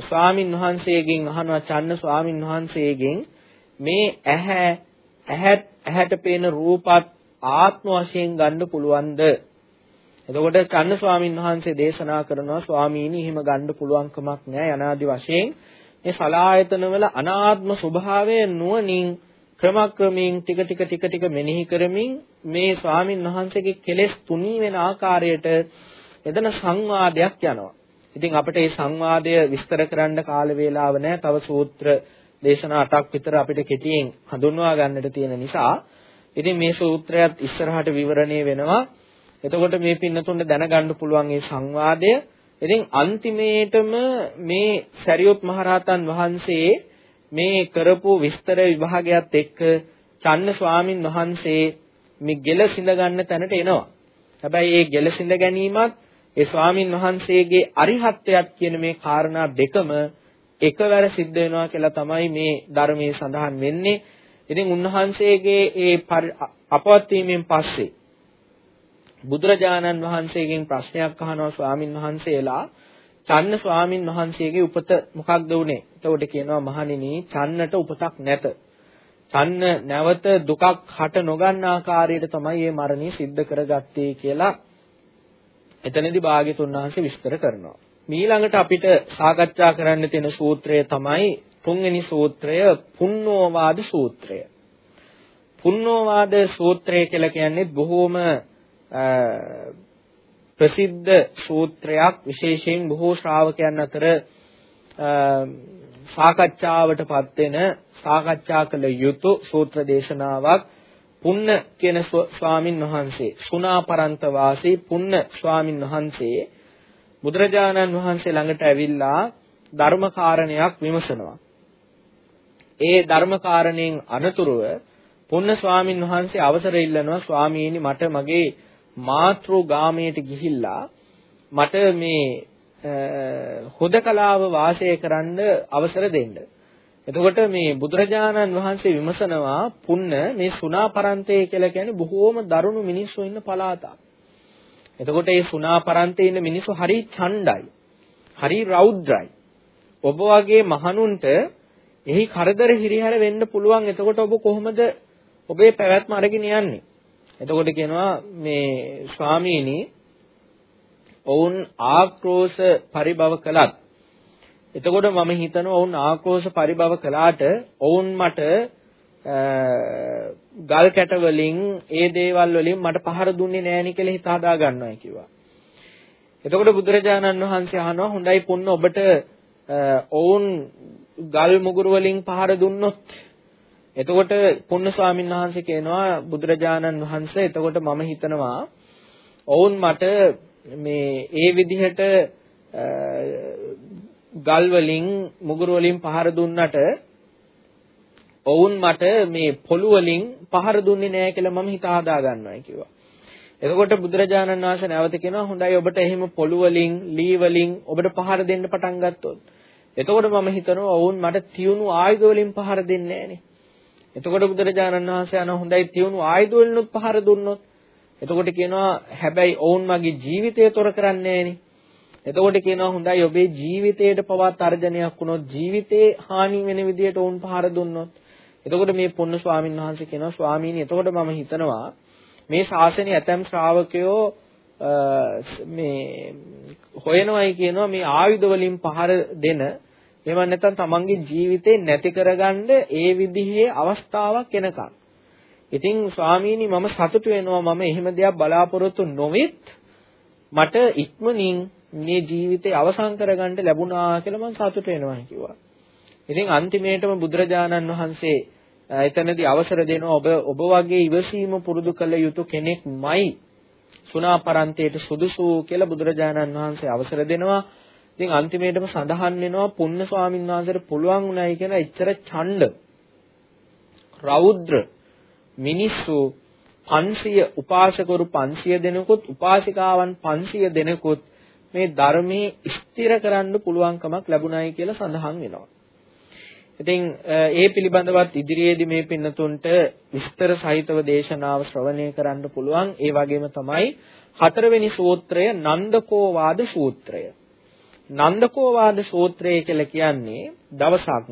ස්වාමින් වහන්සේගෙන් අහනවා චන්න ස්වාමින් වහන්සේගෙන් මේ ඇහැ ඇහත් ඇහැට පේන රූපත් ආත්ම වශයෙන් ගන්න පුළුවන්ද? එතකොට චන්න ස්වාමින් වහන්සේ දේශනා කරනවා ස්වාමීනි එහෙම ගන්න පුළුවන් කමක් නැහැ අනාදි වශයෙන්. මේ සලායතන වල අනාත්ම ස්වභාවය නුවණින් ක්‍රමක්‍රමයෙන් ටික ටික ටික ටික මෙනෙහි කරමින් මේ ස්වාමින් වහන්සේගේ කෙලෙස් තුනී වෙන ආකාරයට එතන සංවාදයක් යනවා. ඉතින් අපිට මේ සංවාදය විස්තර කරන්න කාල වේලාව නැහැ. තව සූත්‍ර දේශනා 8ක් විතර අපිට කෙටියෙන් හඳුන්වා ගන්නට තියෙන නිසා ඉතින් මේ සූත්‍රයත් ඉස්සරහට විවරණය වෙනවා. එතකොට මේ පින්නතුන්ට දැනගන්න පුළුවන් මේ සංවාදය. ඉතින් අන්තිමේටම මේ සරියොත් මහරහතන් වහන්සේ මේ කරපු විස්තර විභාගයත් එක්ක චන්න ස්වාමින් වහන්සේ මේ ගෙල සිඳ ගන්න තැනට එනවා. හැබැයි මේ ගෙල සිඳ ගැනීමත් ඒ ස්වාමින් වහන්සේගේ අරිහත්ත්වයක් කියන මේ කාරණා දෙකම එකවර සිද්ධ වෙනවා කියලා තමයි මේ ධර්මයේ සඳහන් වෙන්නේ. ඉතින් උන්වහන්සේගේ ඒ අපවත් වීමෙන් පස්සේ බුදුරජාණන් වහන්සේගෙන් ප්‍රශ්නයක් අහනවා ස්වාමින් වහන්සේලා චන්න ස්වාමින් වහන්සේගේ උපත මොකක්ද උනේ? එතකොට කියනවා මහණෙනි චන්නට උපතක් නැත. චන්න නැවත දුකක් හට නොගන්න ආකාරයට තමයි මේ මරණය සිද්ධ කරගත්තේ කියලා එතනදී භාග්‍යතුන් වහන්සේ විස්තර කරනවා. ඊළඟට අපිට සාකච්ඡා කරන්න තියෙන සූත්‍රය තමයි තුන්වෙනි සූත්‍රය පුන්නෝවාද සූත්‍රය. පුන්නෝවාද සූත්‍රය කියලා කියන්නේ බොහෝම ප්‍රසිද්ධ සූත්‍රයක් විශේෂයෙන් බොහෝ ශ්‍රාවකයන් අතර සාකච්ඡාවටපත් වෙන සාකච්ඡා කළ යුතු සූත්‍ර දේශනාවක් පුන්න කියන ස්වාමින් වහන්සේ සුණාපරන්ත වාසී පුන්න ස්වාමින් වහන්සේ බුදුරජාණන් වහන්සේ ළඟට ඇවිල්ලා ධර්මකාරණයක් විමසනවා. ඒ ධර්මකාරණයෙන් අනතුරුව පුන්න ස්වාමින් වහන්සේ අවසර ඉල්ලනවා ස්වාමීනි මට මගේ මාතෘගාමයට ගිහිල්ලා මට මේ හුදකලාව වාසය කරන්න අවසර දෙන්න. එතකොට මේ බුදුරජාණන් වහන්සේ විමසනවා පුන්න මේ සුණාපරන්තේ කියලා කියන්නේ බොහෝම දරුණු මිනිස්සු ඉන්න පළාතක්. එතකොට මේ සුණාපරන්තේ ඉන්න මිනිස්සු හරි ඡණ්ඩයි. හරි රෞද්‍රයි. ඔබ වගේ මහණුන්ට එහි කරදර හිරිහැර වෙන්න පුළුවන්. එතකොට ඔබ කොහොමද ඔබේ පැවැත්ම අරගෙන යන්නේ? එතකොට කියනවා මේ ස්වාමීනි ඔවුන් ආක්‍රෝෂ පරිභව කළත් එතකොට මම හිතනවා ඔවුන් ආක්‍රෝෂ පරිභව කළාට ඔවුන් මට ගල් කැට වලින් ඒ දේවල් වලින් මට පහර දුන්නේ නෑනේ කියලා හිත හදා ගන්නවා කිව්වා. එතකොට බුදුරජාණන් වහන්සේ අහනවා හොඳයි පුන්න ඔබට ඔවුන් ගල් මුගුරු වලින් පහර දුන්නොත් එතකොට පුන්න ස්වාමීන් වහන්සේ කියනවා බුදුරජාණන් වහන්සේ එතකොට මම හිතනවා ඔවුන් මට මේ ඒ විදිහට ගල් වලින් මුගුරු වලින් පහර දුන්නට ඔවුන් මට මේ පොළු වලින් පහර දුන්නේ නැහැ කියලා මම හිත හදා ගන්නවා කිව්වා. එතකොට බුදුරජාණන් වහන්සේ නැවත කියනවා හොඳයි ඔබට එහෙම පොළු වලින් ලී වලින් ඔබට පහර දෙන්න පටන් ගත්තොත්. එතකොට මම හිතනවා ඔවුන් මට තියුණු ආයුධ වලින් පහර දෙන්නේ නැහනේ. එතකොට බුදුරජාණන් වහන්සේ අන හොඳයි තියුණු ආයුධ වලිනුත් පහර දුන්නොත්. එතකොට කියනවා හැබැයි ඔවුන් මගේ ජීවිතය තොර කරන්නේ නැහනේ. එතකොට කියනවා හොඳයි ඔබේ ජීවිතයට පවා තර්ජනයක් වුණොත් ජීවිතේ හානි වෙන විදියට ඔවුන් පහර දුන්නොත් එතකොට මේ පුන්න ස්වාමීන් වහන්සේ කියනවා ස්වාමීනි එතකොට මම හිතනවා මේ ශාසනයේ ඇතම් ශ්‍රාවකයෝ මේ හොයනවායි කියනවා මේ ආයුධ වලින් පහර දෙන එහෙම නැත්නම් තමන්ගේ ජීවිතේ නැති කරගන්න ඒ විදිහේ අවස්ථාවක් එනකම්. ඉතින් ස්වාමීනි මම සතුටු වෙනවා මම එහෙම දෙයක් බලාපොරොත්තු නොවෙත් මට ඉක්මනින් මේ ජීවිතේ අවසන් කරගන්න ලැබුණා කියලා මම සතුටු වෙනවා කිව්වා. ඉතින් අන්තිමේටම බුදුරජාණන් වහන්සේ එතනදී අවසර දෙනවා ඔබ ඔබ වගේ ඉවසීම පුරුදු කළ යුතු කෙනෙක්මයි සුණාපරන්තයට සුදුසු කියලා බුදුරජාණන් වහන්සේ අවසර දෙනවා. ඉතින් අන්තිමේටම සඳහන් වෙනවා පුන්න ස්වාමීන් වහන්සේට පුළුවන් උනායි කියන එච්චර ඡණ්ඩ රෞද්‍ර මිනිස්සු 500 උපාසකවරු 500 දෙනෙකුත් උපාසිකාවන් 500 දෙනෙකුත් මේ ධර්මයේ ස්ථිර කරන්න පුළුවන්කමක් ලැබුණයි කියලා සඳහන් වෙනවා. ඉතින් ඒ පිළිබඳවත් ඉදිරියේදී මේ පින්නතුන්ට විස්තර සහිතව දේශනාව ශ්‍රවණය කරන්න පුළුවන්. ඒ වගේම තමයි හතරවෙනි සූත්‍රය නන්දකෝවාද සූත්‍රය. නන්දකෝවාද සූත්‍රය කියලා කියන්නේ දවසක්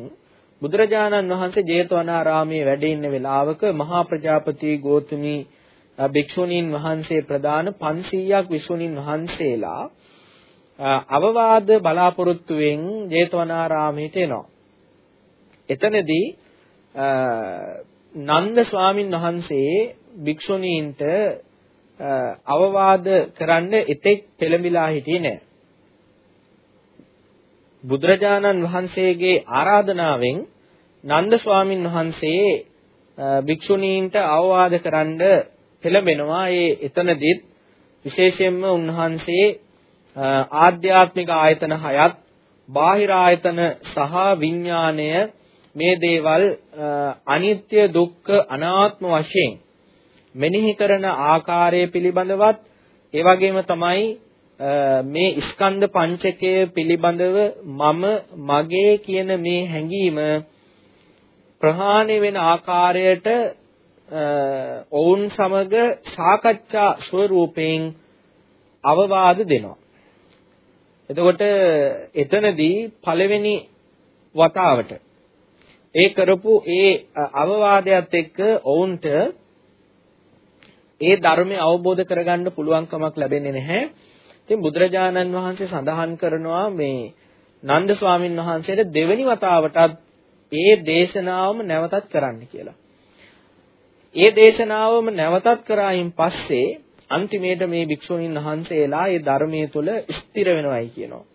බුදුරජාණන් වහන්සේ ජේතවනාරාමයේ වැඩ ඉන්න වෙලාවක මහා ප්‍රජාපති ගෝතමී භික්ෂුණීන් වහන්සේ ප්‍රදාන 500ක් විසුණීන් වහන්සේලා අවවාද බලාපොරොත්තුවෙන් ජේතවනාරාමයට එනවා. එතනදී නන්ද ස්වාමින් වහන්සේ භික්ෂුණීන්ට අවවාද කරන්න එතෙක් පෙළඹිලා හිටියේ නෑ. බුදුරජාණන් වහන්සේගේ ආරාධනාවෙන් නන්ද ස්වාමින් වහන්සේ භික්ෂුණීන්ට අවවාද කරන්න පෙළඹෙනවා. ඒ එතනදිත් විශේෂයෙන්ම උන්වහන්සේ ආධ්‍යාත්මික ආයතන හයත් බාහිර ආයතන සහ විඥාණය මේ දේවල් අනිත්‍ය දුක්ඛ අනාත්ම වශයෙන් මෙනෙහි කරන ආකාරය පිළිබඳවත් ඒ වගේම තමයි මේ ස්කන්ධ පංචකය පිළිබඳව මම මගේ කියන මේ හැඟීම ප්‍රහාණය වෙන ආකාරයට ඔවුන් සමග සාකච්ඡා ස්වරූපයෙන් අවවාද දෙනවා. එතකොට එතනදී පළවෙනි වතාවට ඒ කරපු ඒ අවවාදයට එක්ක ඔවුන්ට ඒ ධර්මය අවබෝධ කරගන්න පුළුවන්කමක් ලැබෙන්නේ නැහැ. ඉතින් බුදුරජාණන් වහන්සේ සඳහන් කරනවා මේ නන්ද ස්වාමීන් වහන්සේට දෙවෙනි වතාවටත් ඒ දේශනාවම නැවතත් කරන්න කියලා. ඒ දේශනාවම නැවතත් කරායින් පස්සේ අන්තිමේට මේ භික්ෂුණීන් වහන්සේලා ඒ ධර්මයේ තුල ස්ථිර වෙනවයි කියනවා.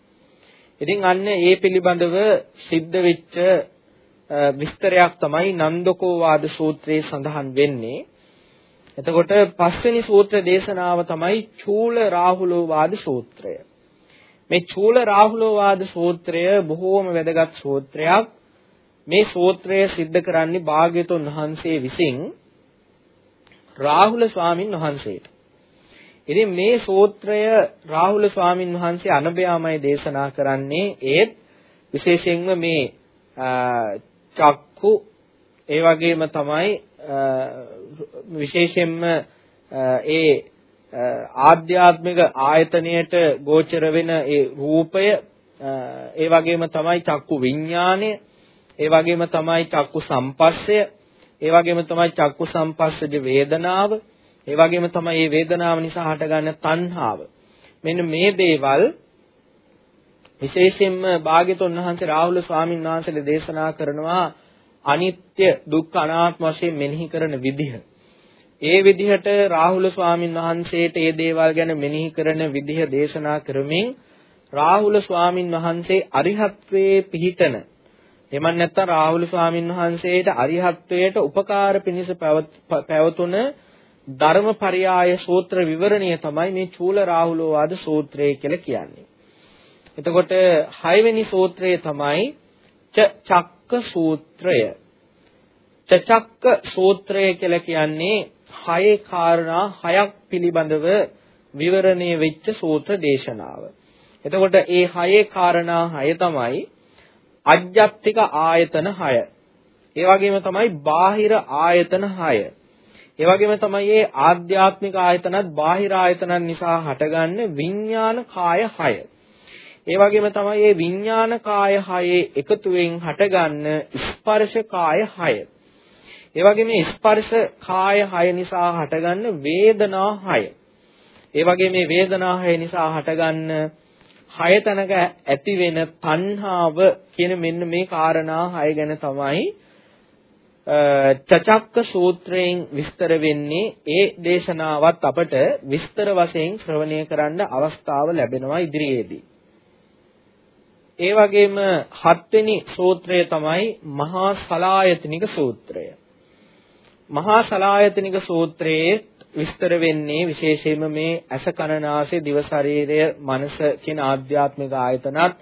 ඉතින් අන්න ඒ පිළිබඳව සිද්ධ වෙච්ච විස්තරයක් තමයි නන්දකෝ වාද සූත්‍රයේ සඳහන් වෙන්නේ. එතකොට පස්වෙනි සූත්‍ර දේශනාව තමයි චූල රාහුලෝ වාද සූත්‍රය. මේ චූල රාහුලෝ වාද සූත්‍රය බොහෝම වැදගත් සූත්‍රයක්. මේ සූත්‍රය සිද්ධ කරන්නේ භාග්‍යතුන් වහන්සේ විසින් රාහුල ස්වාමින් වහන්සේට. ඉතින් මේ සූත්‍රය රාහුල ස්වාමින් වහන්සේ අනබයාමයි දේශනා කරන්නේ. ඒත් විශේෂයෙන්ම මේ චක්කු ඒ වගේම තමයි විශේෂයෙන්ම ඒ ආධ්‍යාත්මික ආයතනයට ගෝචර වෙන ඒ රූපය ඒ වගේම තමයි චක්කු විඥානය ඒ වගේම තමයි චක්කු සම්පස්සය ඒ වගේම තමයි චක්කු සම්පස්සජ වේදනාව ඒ වගේම තමයි මේ වේදනාව නිසා හටගන්න තණ්හාව මෙන්න මේ දේවල් විශේෂයෙන්ම භාග්‍යතුන් වහන්සේ රාහුල ස්වාමීන් වහන්සේට දේශනා කරනවා අනිත්‍ය දුක්ඛ අනාත්ම වශයෙන් මෙනෙහි කරන විදිහ. ඒ විදිහට රාහුල ස්වාමීන් වහන්සේට මේ දේවල් ගැන මෙනෙහි කරන විදිහ දේශනා කරමින් රාහුල ස්වාමීන් වහන්සේ අරිහත්වයේ පිහිටන එමන් නැත්නම් රාහුල ස්වාමීන් වහන්සේට අරිහත්වයට උපකාර පිණිස පැවතුන ධර්මපරියාය සූත්‍ර විවරණය තමයි මේ චූල රාහුලෝවාද සූත්‍රය කියලා කියන්නේ. එතකොට 6 වෙනි සූත්‍රය තමයි ච චක්ක සූත්‍රය. චචක්ක සූත්‍රය කියලා කියන්නේ හයේ කාරණා හයක් පිළිබඳව විවරණය වෙච්ච සූත්‍ර දේශනාව. එතකොට ඒ හයේ කාරණා හය තමයි අජ්ජත්තික ආයතන 6. ඒ වගේම තමයි බාහිර ආයතන 6. ඒ වගේම තමයි මේ ආධ්‍යාත්මික ආයතනත් බාහිර ආයතනන් නිසා හටගන්න විඥාන කාය 6. ඒ වගේම තමයි මේ විඥාන කාය හයේ එකතුවෙන් හටගන්න ස්පර්ශ කාය හය. ඒ වගේම ස්පර්ශ කාය හය නිසා හටගන්න වේදනා හය. ඒ වගේ මේ වේදනා හය නිසා හටගන්න හය තැනක ඇති වෙන තණ්හාව කියන මෙන්න මේ කාරණා හය ගැන තමයි චචක්ක සූත්‍රයෙන් විස්තර වෙන්නේ ඒ දේශනාවත් අපට විස්තර වශයෙන් ශ්‍රවණය කරන්න අවස්ථාව ලැබෙනවා ඉදිරියේදී. ඒ වගේම හත්වෙනි සූත්‍රය තමයි මහා සලායතනික සූත්‍රය. මහා සලායතනික සූත්‍රයේ විස්තර වෙන්නේ විශේෂයෙන්ම මේ ඇස කන නාසය දිව ශරීරය මනස කියන ආධ්‍යාත්මික ආයතනත්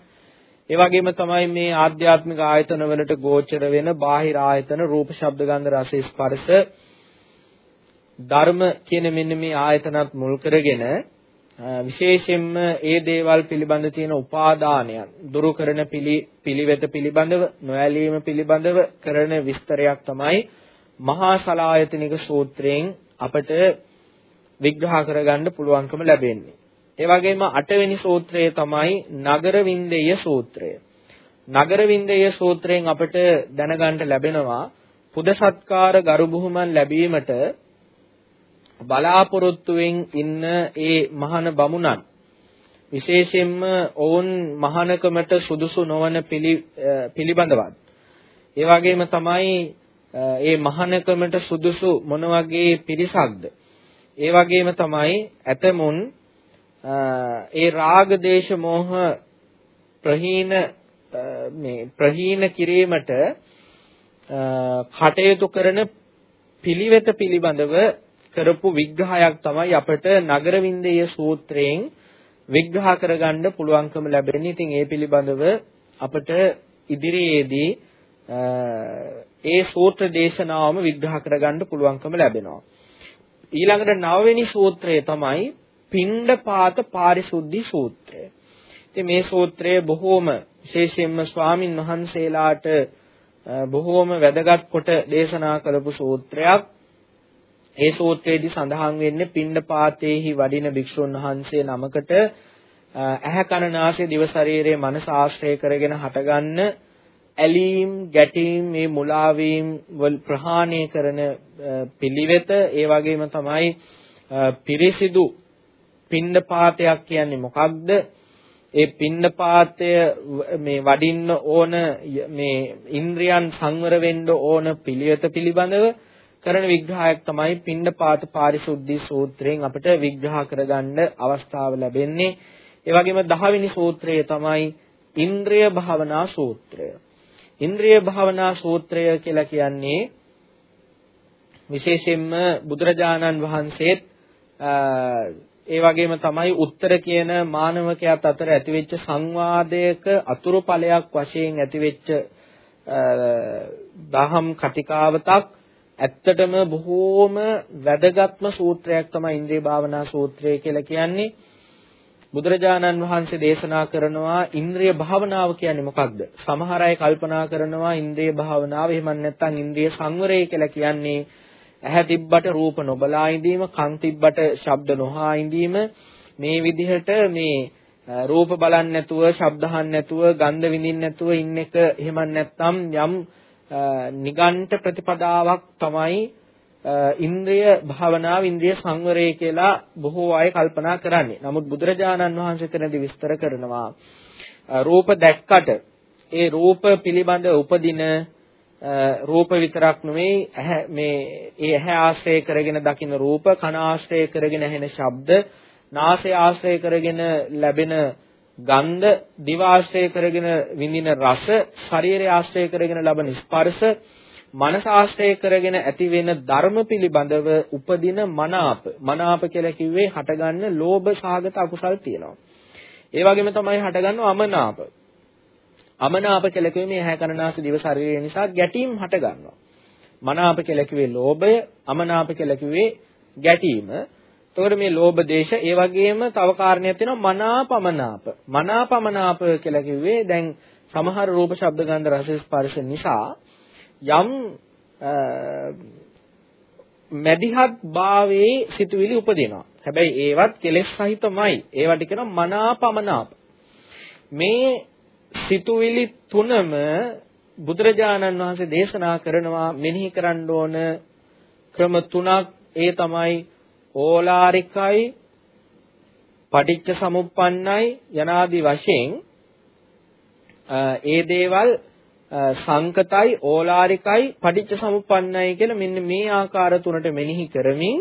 ඒ වගේම තමයි මේ ආධ්‍යාත්මික ආයතන වලට ගෝචර වෙන බාහිර ආයතන රූප ශබ්ද ගන්ධ රස ස්පර්ශ ධර්ම කියන මෙන්න මේ ආයතනත් මුල් කරගෙන විශේෂයෙන්ම ඒ දේවල් පිළිබඳ තියෙන උපාදානයන් දුරු කරන පිළිවෙත පිළිබඳව නොඇලීම පිළිබඳව කරන විස්තරයක් තමයි මහා සලායතනික සූත්‍රයෙන් අපට විග්‍රහ කරගන්න පුළුවන්කම ලැබෙන්නේ. ඒ වගේම අටවෙනි සූත්‍රය තමයි නගර වින්දේය සූත්‍රය. නගර වින්දේය සූත්‍රයෙන් අපට දැනගන්න ලැබෙනවා පුද සත්කාර ගරු බුහුමන් ලැබීමට බලාපොරොත්තුවෙන් ඉන්න ඒ මහාන බමුණන්. විශේෂයෙන්ම ඔවුන් මහානකමට සුදුසු නොවන පිළිබඳවත්. ඒ වගේම තමයි ඒ මහානකමට සුදුසු මොන වගේ පිරිසක්ද? ඒ වගේම තමයි ඇතමුන් ඒ රාග දේශ මොහ ප්‍රහීන මේ ප්‍රහීන කිරීමට කටයුතු කරන පිළිවෙත පිළිබඳව කරපු විග්‍රහයක් තමයි අපට නගරවින්දේය සූත්‍රයෙන් විග්‍රහ කරගන්න පුළුවන්කම ලැබෙන්නේ. ඉතින් ඒ පිළිබඳව අපට ඉදිරියේදී ඒ සූත්‍ර දේශනාවම විග්‍රහ කරගන්න පුළුවන්කම ලැබෙනවා. ඊළඟට නවවෙනි සූත්‍රය තමයි පිණ්ඩපාත පාරිශුද්ධි සූත්‍රය. ඉතින් මේ සූත්‍රය බොහෝම විශේෂයෙන්ම ස්වාමින් වහන්සේලාට බොහෝම වැදගත් කොට දේශනා කරපු සූත්‍රයක්. ඒ සූත්‍රයේදී සඳහන් වෙන්නේ පිණ්ඩපාතේහි වඩින භික්ෂුන් වහන්සේ නමකට ඇහැ කන නාසය දිව ශරීරයේ මනස ආශ්‍රය කරගෙන හටගන්න ඇලීම් ගැටීම් මේ මුලාවීම් වල ප්‍රහාණය කරන පිළිවෙත ඒ වගේම තමයි පිරිසිදු පිණ්ඩපාතයක් කියන්නේ මොකක්ද ඒ පින්නපාතය මේ වඩින්න ඕන මේ ඉන්ද්‍රියන් සංවර වෙන්න ඕන පිළිවෙත පිළිබඳව කරන විග්‍රහයක් තමයි පින්නපාත පාරිශුද්ධි සූත්‍රයෙන් අපිට විග්‍රහ කරගන්න අවස්ථාව ලැබෙන්නේ. ඒ වගේම 10 වෙනි සූත්‍රය තමයි ඉන්ද්‍රිය භාවනා සූත්‍රය. ඉන්ද්‍රිය භාවනා සූත්‍රය කියලා කියන්නේ විශේෂයෙන්ම බුදුරජාණන් වහන්සේත් ඒ වගේම තමයි උත්තර කියන මානවකයාත් අතර ඇතිවෙච්ච සංවාදයක අතුරු ඵලයක් වශයෙන් ඇතිවෙච්ච දහම් කතිකාවතක් ඇත්තටම බොහෝම වැදගත්ම සූත්‍රයක් තමයි ඉන්ද්‍රිය භාවනා සූත්‍රය කියලා කියන්නේ. බුදුරජාණන් වහන්සේ දේශනා කරනවා ඉන්ද්‍රිය භාවනාව කියන්නේ මොකක්ද? සමහර අය කල්පනා කරනවා ඉන්ද්‍රිය භාවනාව එහෙම නැත්නම් ඉන්ද්‍රිය සංවරය කියලා කියන්නේ ඇහැ තිබ්බට රූප නොබලා ඉඳීම, කන් තිබ්බට ශබ්ද නොහා ඉඳීම මේ විදිහට මේ රූප බලන්නේ නැතුව, ශබ්ද අහන්නේ නැතුව, ගන්ධ විඳින්නේ නැතුව ඉන්න එක එහෙම නැත්නම් යම් නිගණ්ඨ ප්‍රතිපදාවක් තමයි ඉන්ද්‍රිය භාවනාව ඉන්ද්‍රිය සංවරය කියලා බොහෝ අය කල්පනා කරන්නේ. නමුත් බුදුරජාණන් වහන්සේ එතනදී විස්තර කරනවා රූප දැක්කට ඒ රූප පිළිබඳ උපදින රූප විතරක් නෙවෙයි ඇහැ මේ ඒ ඇහැ ආශ්‍රය කරගෙන දකින රූප කන ආශ්‍රය කරගෙන ඇහෙන ශබ්ද නාසය ආශ්‍රය කරගෙන ලැබෙන ගන්ධ දිව ආශ්‍රය කරගෙන විඳින රස ශරීරය ආශ්‍රය කරගෙන ලබන ස්පර්ශ මනස ආශ්‍රය කරගෙන ඇති වෙන ධර්ම පිළිබඳව උපදින මනාප. මනාප කියලා කිව්වේ හටගන්න ලෝභ සාගත අකුසල් තියෙනවා. ඒ වගේම තමයි හටගන්නව අමනාප. අමනාප කියලා කිව්වේ මේ ඇහැ කනනාස දිව ශරීරය නිසා ගැටීම් හට ගන්නවා. මනාප කියලා කිව්වේ ලෝභය, අමනාප කියලා කිව්වේ ගැටීම. එතකොට මේ ලෝභ දේශ ඒ වගේම තව කාරණයක් තියෙනවා මනාපමනාප. මනාපමනාප කියලා කිව්වේ දැන් සමහර රූප, ශබ්ද, ගන්ධ, රස, ස්පර්ශ නිසා යම් මැදිහත් භාවයේ සිතුවිලි උපදිනවා. හැබැයි ඒවත් කෙලෙස් සහිතමයි. ඒවට කියනවා මනාපමනාප. මේ සිතුවිලි තුනම බුදුරජාණන් වහන්සේ දේශනා කරනවා මෙනෙහි කරන්න ඕන ක්‍රම තුනක්. ඒ තමයි ඕලාරිකයි පටිච්ච සමුප්පන්නයි යනාදි වශයෙන් ඒ දේවල් සංකතයි ඕලාරිකයි පටිච්ච සමුප්පන්නයි කියලා මෙන්න මේ ආකාර තුනට මෙනෙහි කරමින්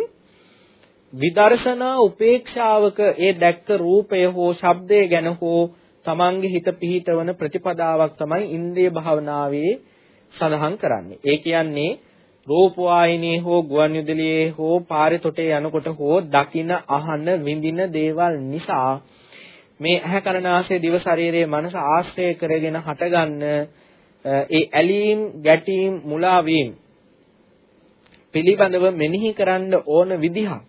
විදර්ශනා උපේක්ෂාවක ඒ දැක්ක රූපය හෝ ශබ්දය ගැන හෝ තමන්ගේ හිත පිහිටවන ප්‍රතිපදාවක් තමයි ඉන්ද්‍රිය භාවනාවේ සඳහන් කරන්නේ. ඒ කියන්නේ රූප වාහිනියේ හෝ ගුවන් විදුලියේ හෝ පාරේ තොටේ යනකොට හෝ දකින අහන විඳින දේවල් නිසා මේ ඇහැ කන නාසය දිව ශරීරයේ මනස ආශ්‍රය කරගෙන හටගන්න ඒ ඇලීම් ගැටීම් මුලාවීම් පිළිබඳව මෙනෙහි කරන්න ඕන විදිහක්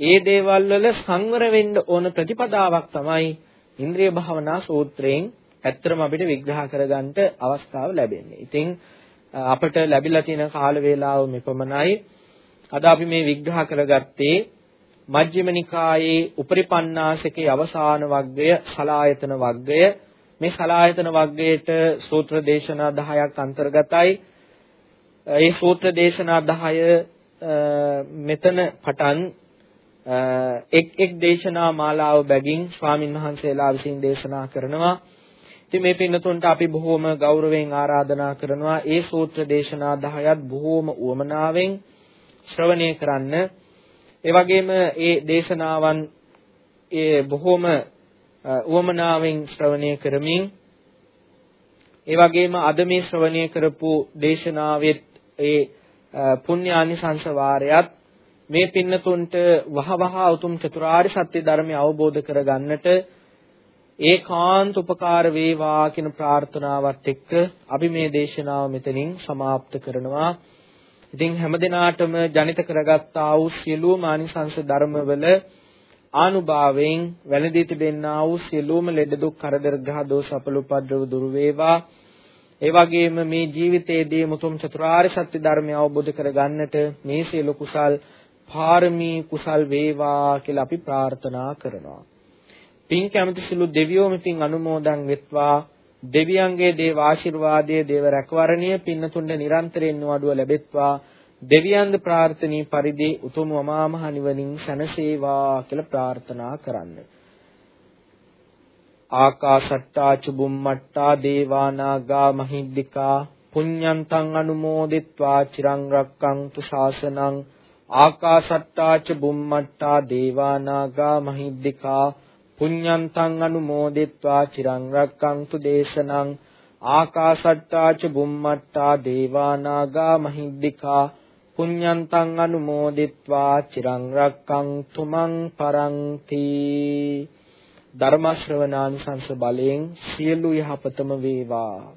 ඒ දේවල් වල සංවර වෙන්න ඕන ප්‍රතිපදාවක් තමයි ඉන්ද්‍රිය භාවනා සූත්‍රයෙන් ඇත්තම අපිට විග්‍රහ කරගන්න අවස්ථාව ලැබෙන්නේ. ඉතින් අපට ලැබිලා තියෙන කාල වේලාව මෙපමණයි. අද අපි මේ විග්‍රහ කරගත්තේ මජ්ක්‍ධිම නිකායේ උපරිපන්නාසකේ අවසාන වග්ගය සලායතන වග්ගය මේ සලායතන වග්ගයට සූත්‍ර දේශනා 10ක් අන්තර්ගතයි. ඒ සූත්‍ර දේශනා 10 මෙතන පටන් එක් එක් දේශනා මාලාව බැගින් ස්වාමින් වහන්සේලා විසින් දේශනා කරනවා. ඉතින් මේ පින්නතුන්ට අපි බොහෝම ගෞරවයෙන් ආරාධනා කරනවා ඒ සූත්‍ර දේශනා 10ත් බොහෝම උවමනාවෙන් ශ්‍රවණය කරන්න. ඒ වගේම ඒ දේශනාවන් ඒ බොහෝම උවමනාවෙන් ශ්‍රවණය කරමින් ඒ වගේම අද මේ ශ්‍රවණය කරපු දේශනාවෙත් ඒ පුණ්‍යානිසංස වාරයත් මේ පින්නතුන්ට වහවහ උතුම් චතුරාර්ය සත්‍ය ධර්මය අවබෝධ කරගන්නට ඒකාන්ත උපකාර වේවා කියන ප්‍රාර්ථනාවත් එක්ක අපි මේ දේශනාව මෙතනින් સમાપ્ત කරනවා. ඉතින් හැමදිනාටම ජනිත කරගත්තා වූ සියලුම ආනිසංස ධර්මවල ආනුභාවයෙන් වැළඳී තිබෙන්නා වූ සියලුම ලෙඩ දුක් කරදර ග්‍රහ දෝෂ අපලුපද්‍රව දුරු වේවා. ඒ වගේම මේ ජීවිතයේදී මුතුම් චතුරාර්ය සත්‍ය ධර්මය අවබෝධ කරගන්නට මේ සියලු කුසල් පාරමී කුසල් වේවා කියලා අපි ප්‍රාර්ථනා කරනවා. පින් කැමති සිළු දෙවියෝ මෙතින් අනුමෝදන් වෙත්වා දෙවියන්ගේ දේව ආශිර්වාදයේ දේව රැකවරණිය පින්නතුන්ට නිරන්තරයෙන් වඩුව ලැබෙත්වා දෙවියන්ද ප්‍රාර්ථනී පරිදි උතුම් අමා මහ නිවනින් සැනසේවා කියලා ප්‍රාර්ථනා කරන්න. ආකාශට්ටා චුම්මට්ටා දේවානාගා මහිද්దికා පුඤ්ඤන්තං අනුමෝදිත්වා චිරං රක්කන්තු ශාසනං ආකාශට්ටාච බුම්මට්ටා දේවානාගා මහිද්దికා පුඤ්ඤන්තං අනුමෝදිත්වා චිරං රක්කන්තු දේශනං ආකාශට්ටාච බුම්මට්ටා දේවානාගා මහිද්దికා පුඤ්ඤන්තං අනුමෝදිත්වා චිරං රක්කන්තු මං පරන්ති ධර්ම ශ්‍රවණානිසංස බලයෙන් සියලු යහපතම වේවා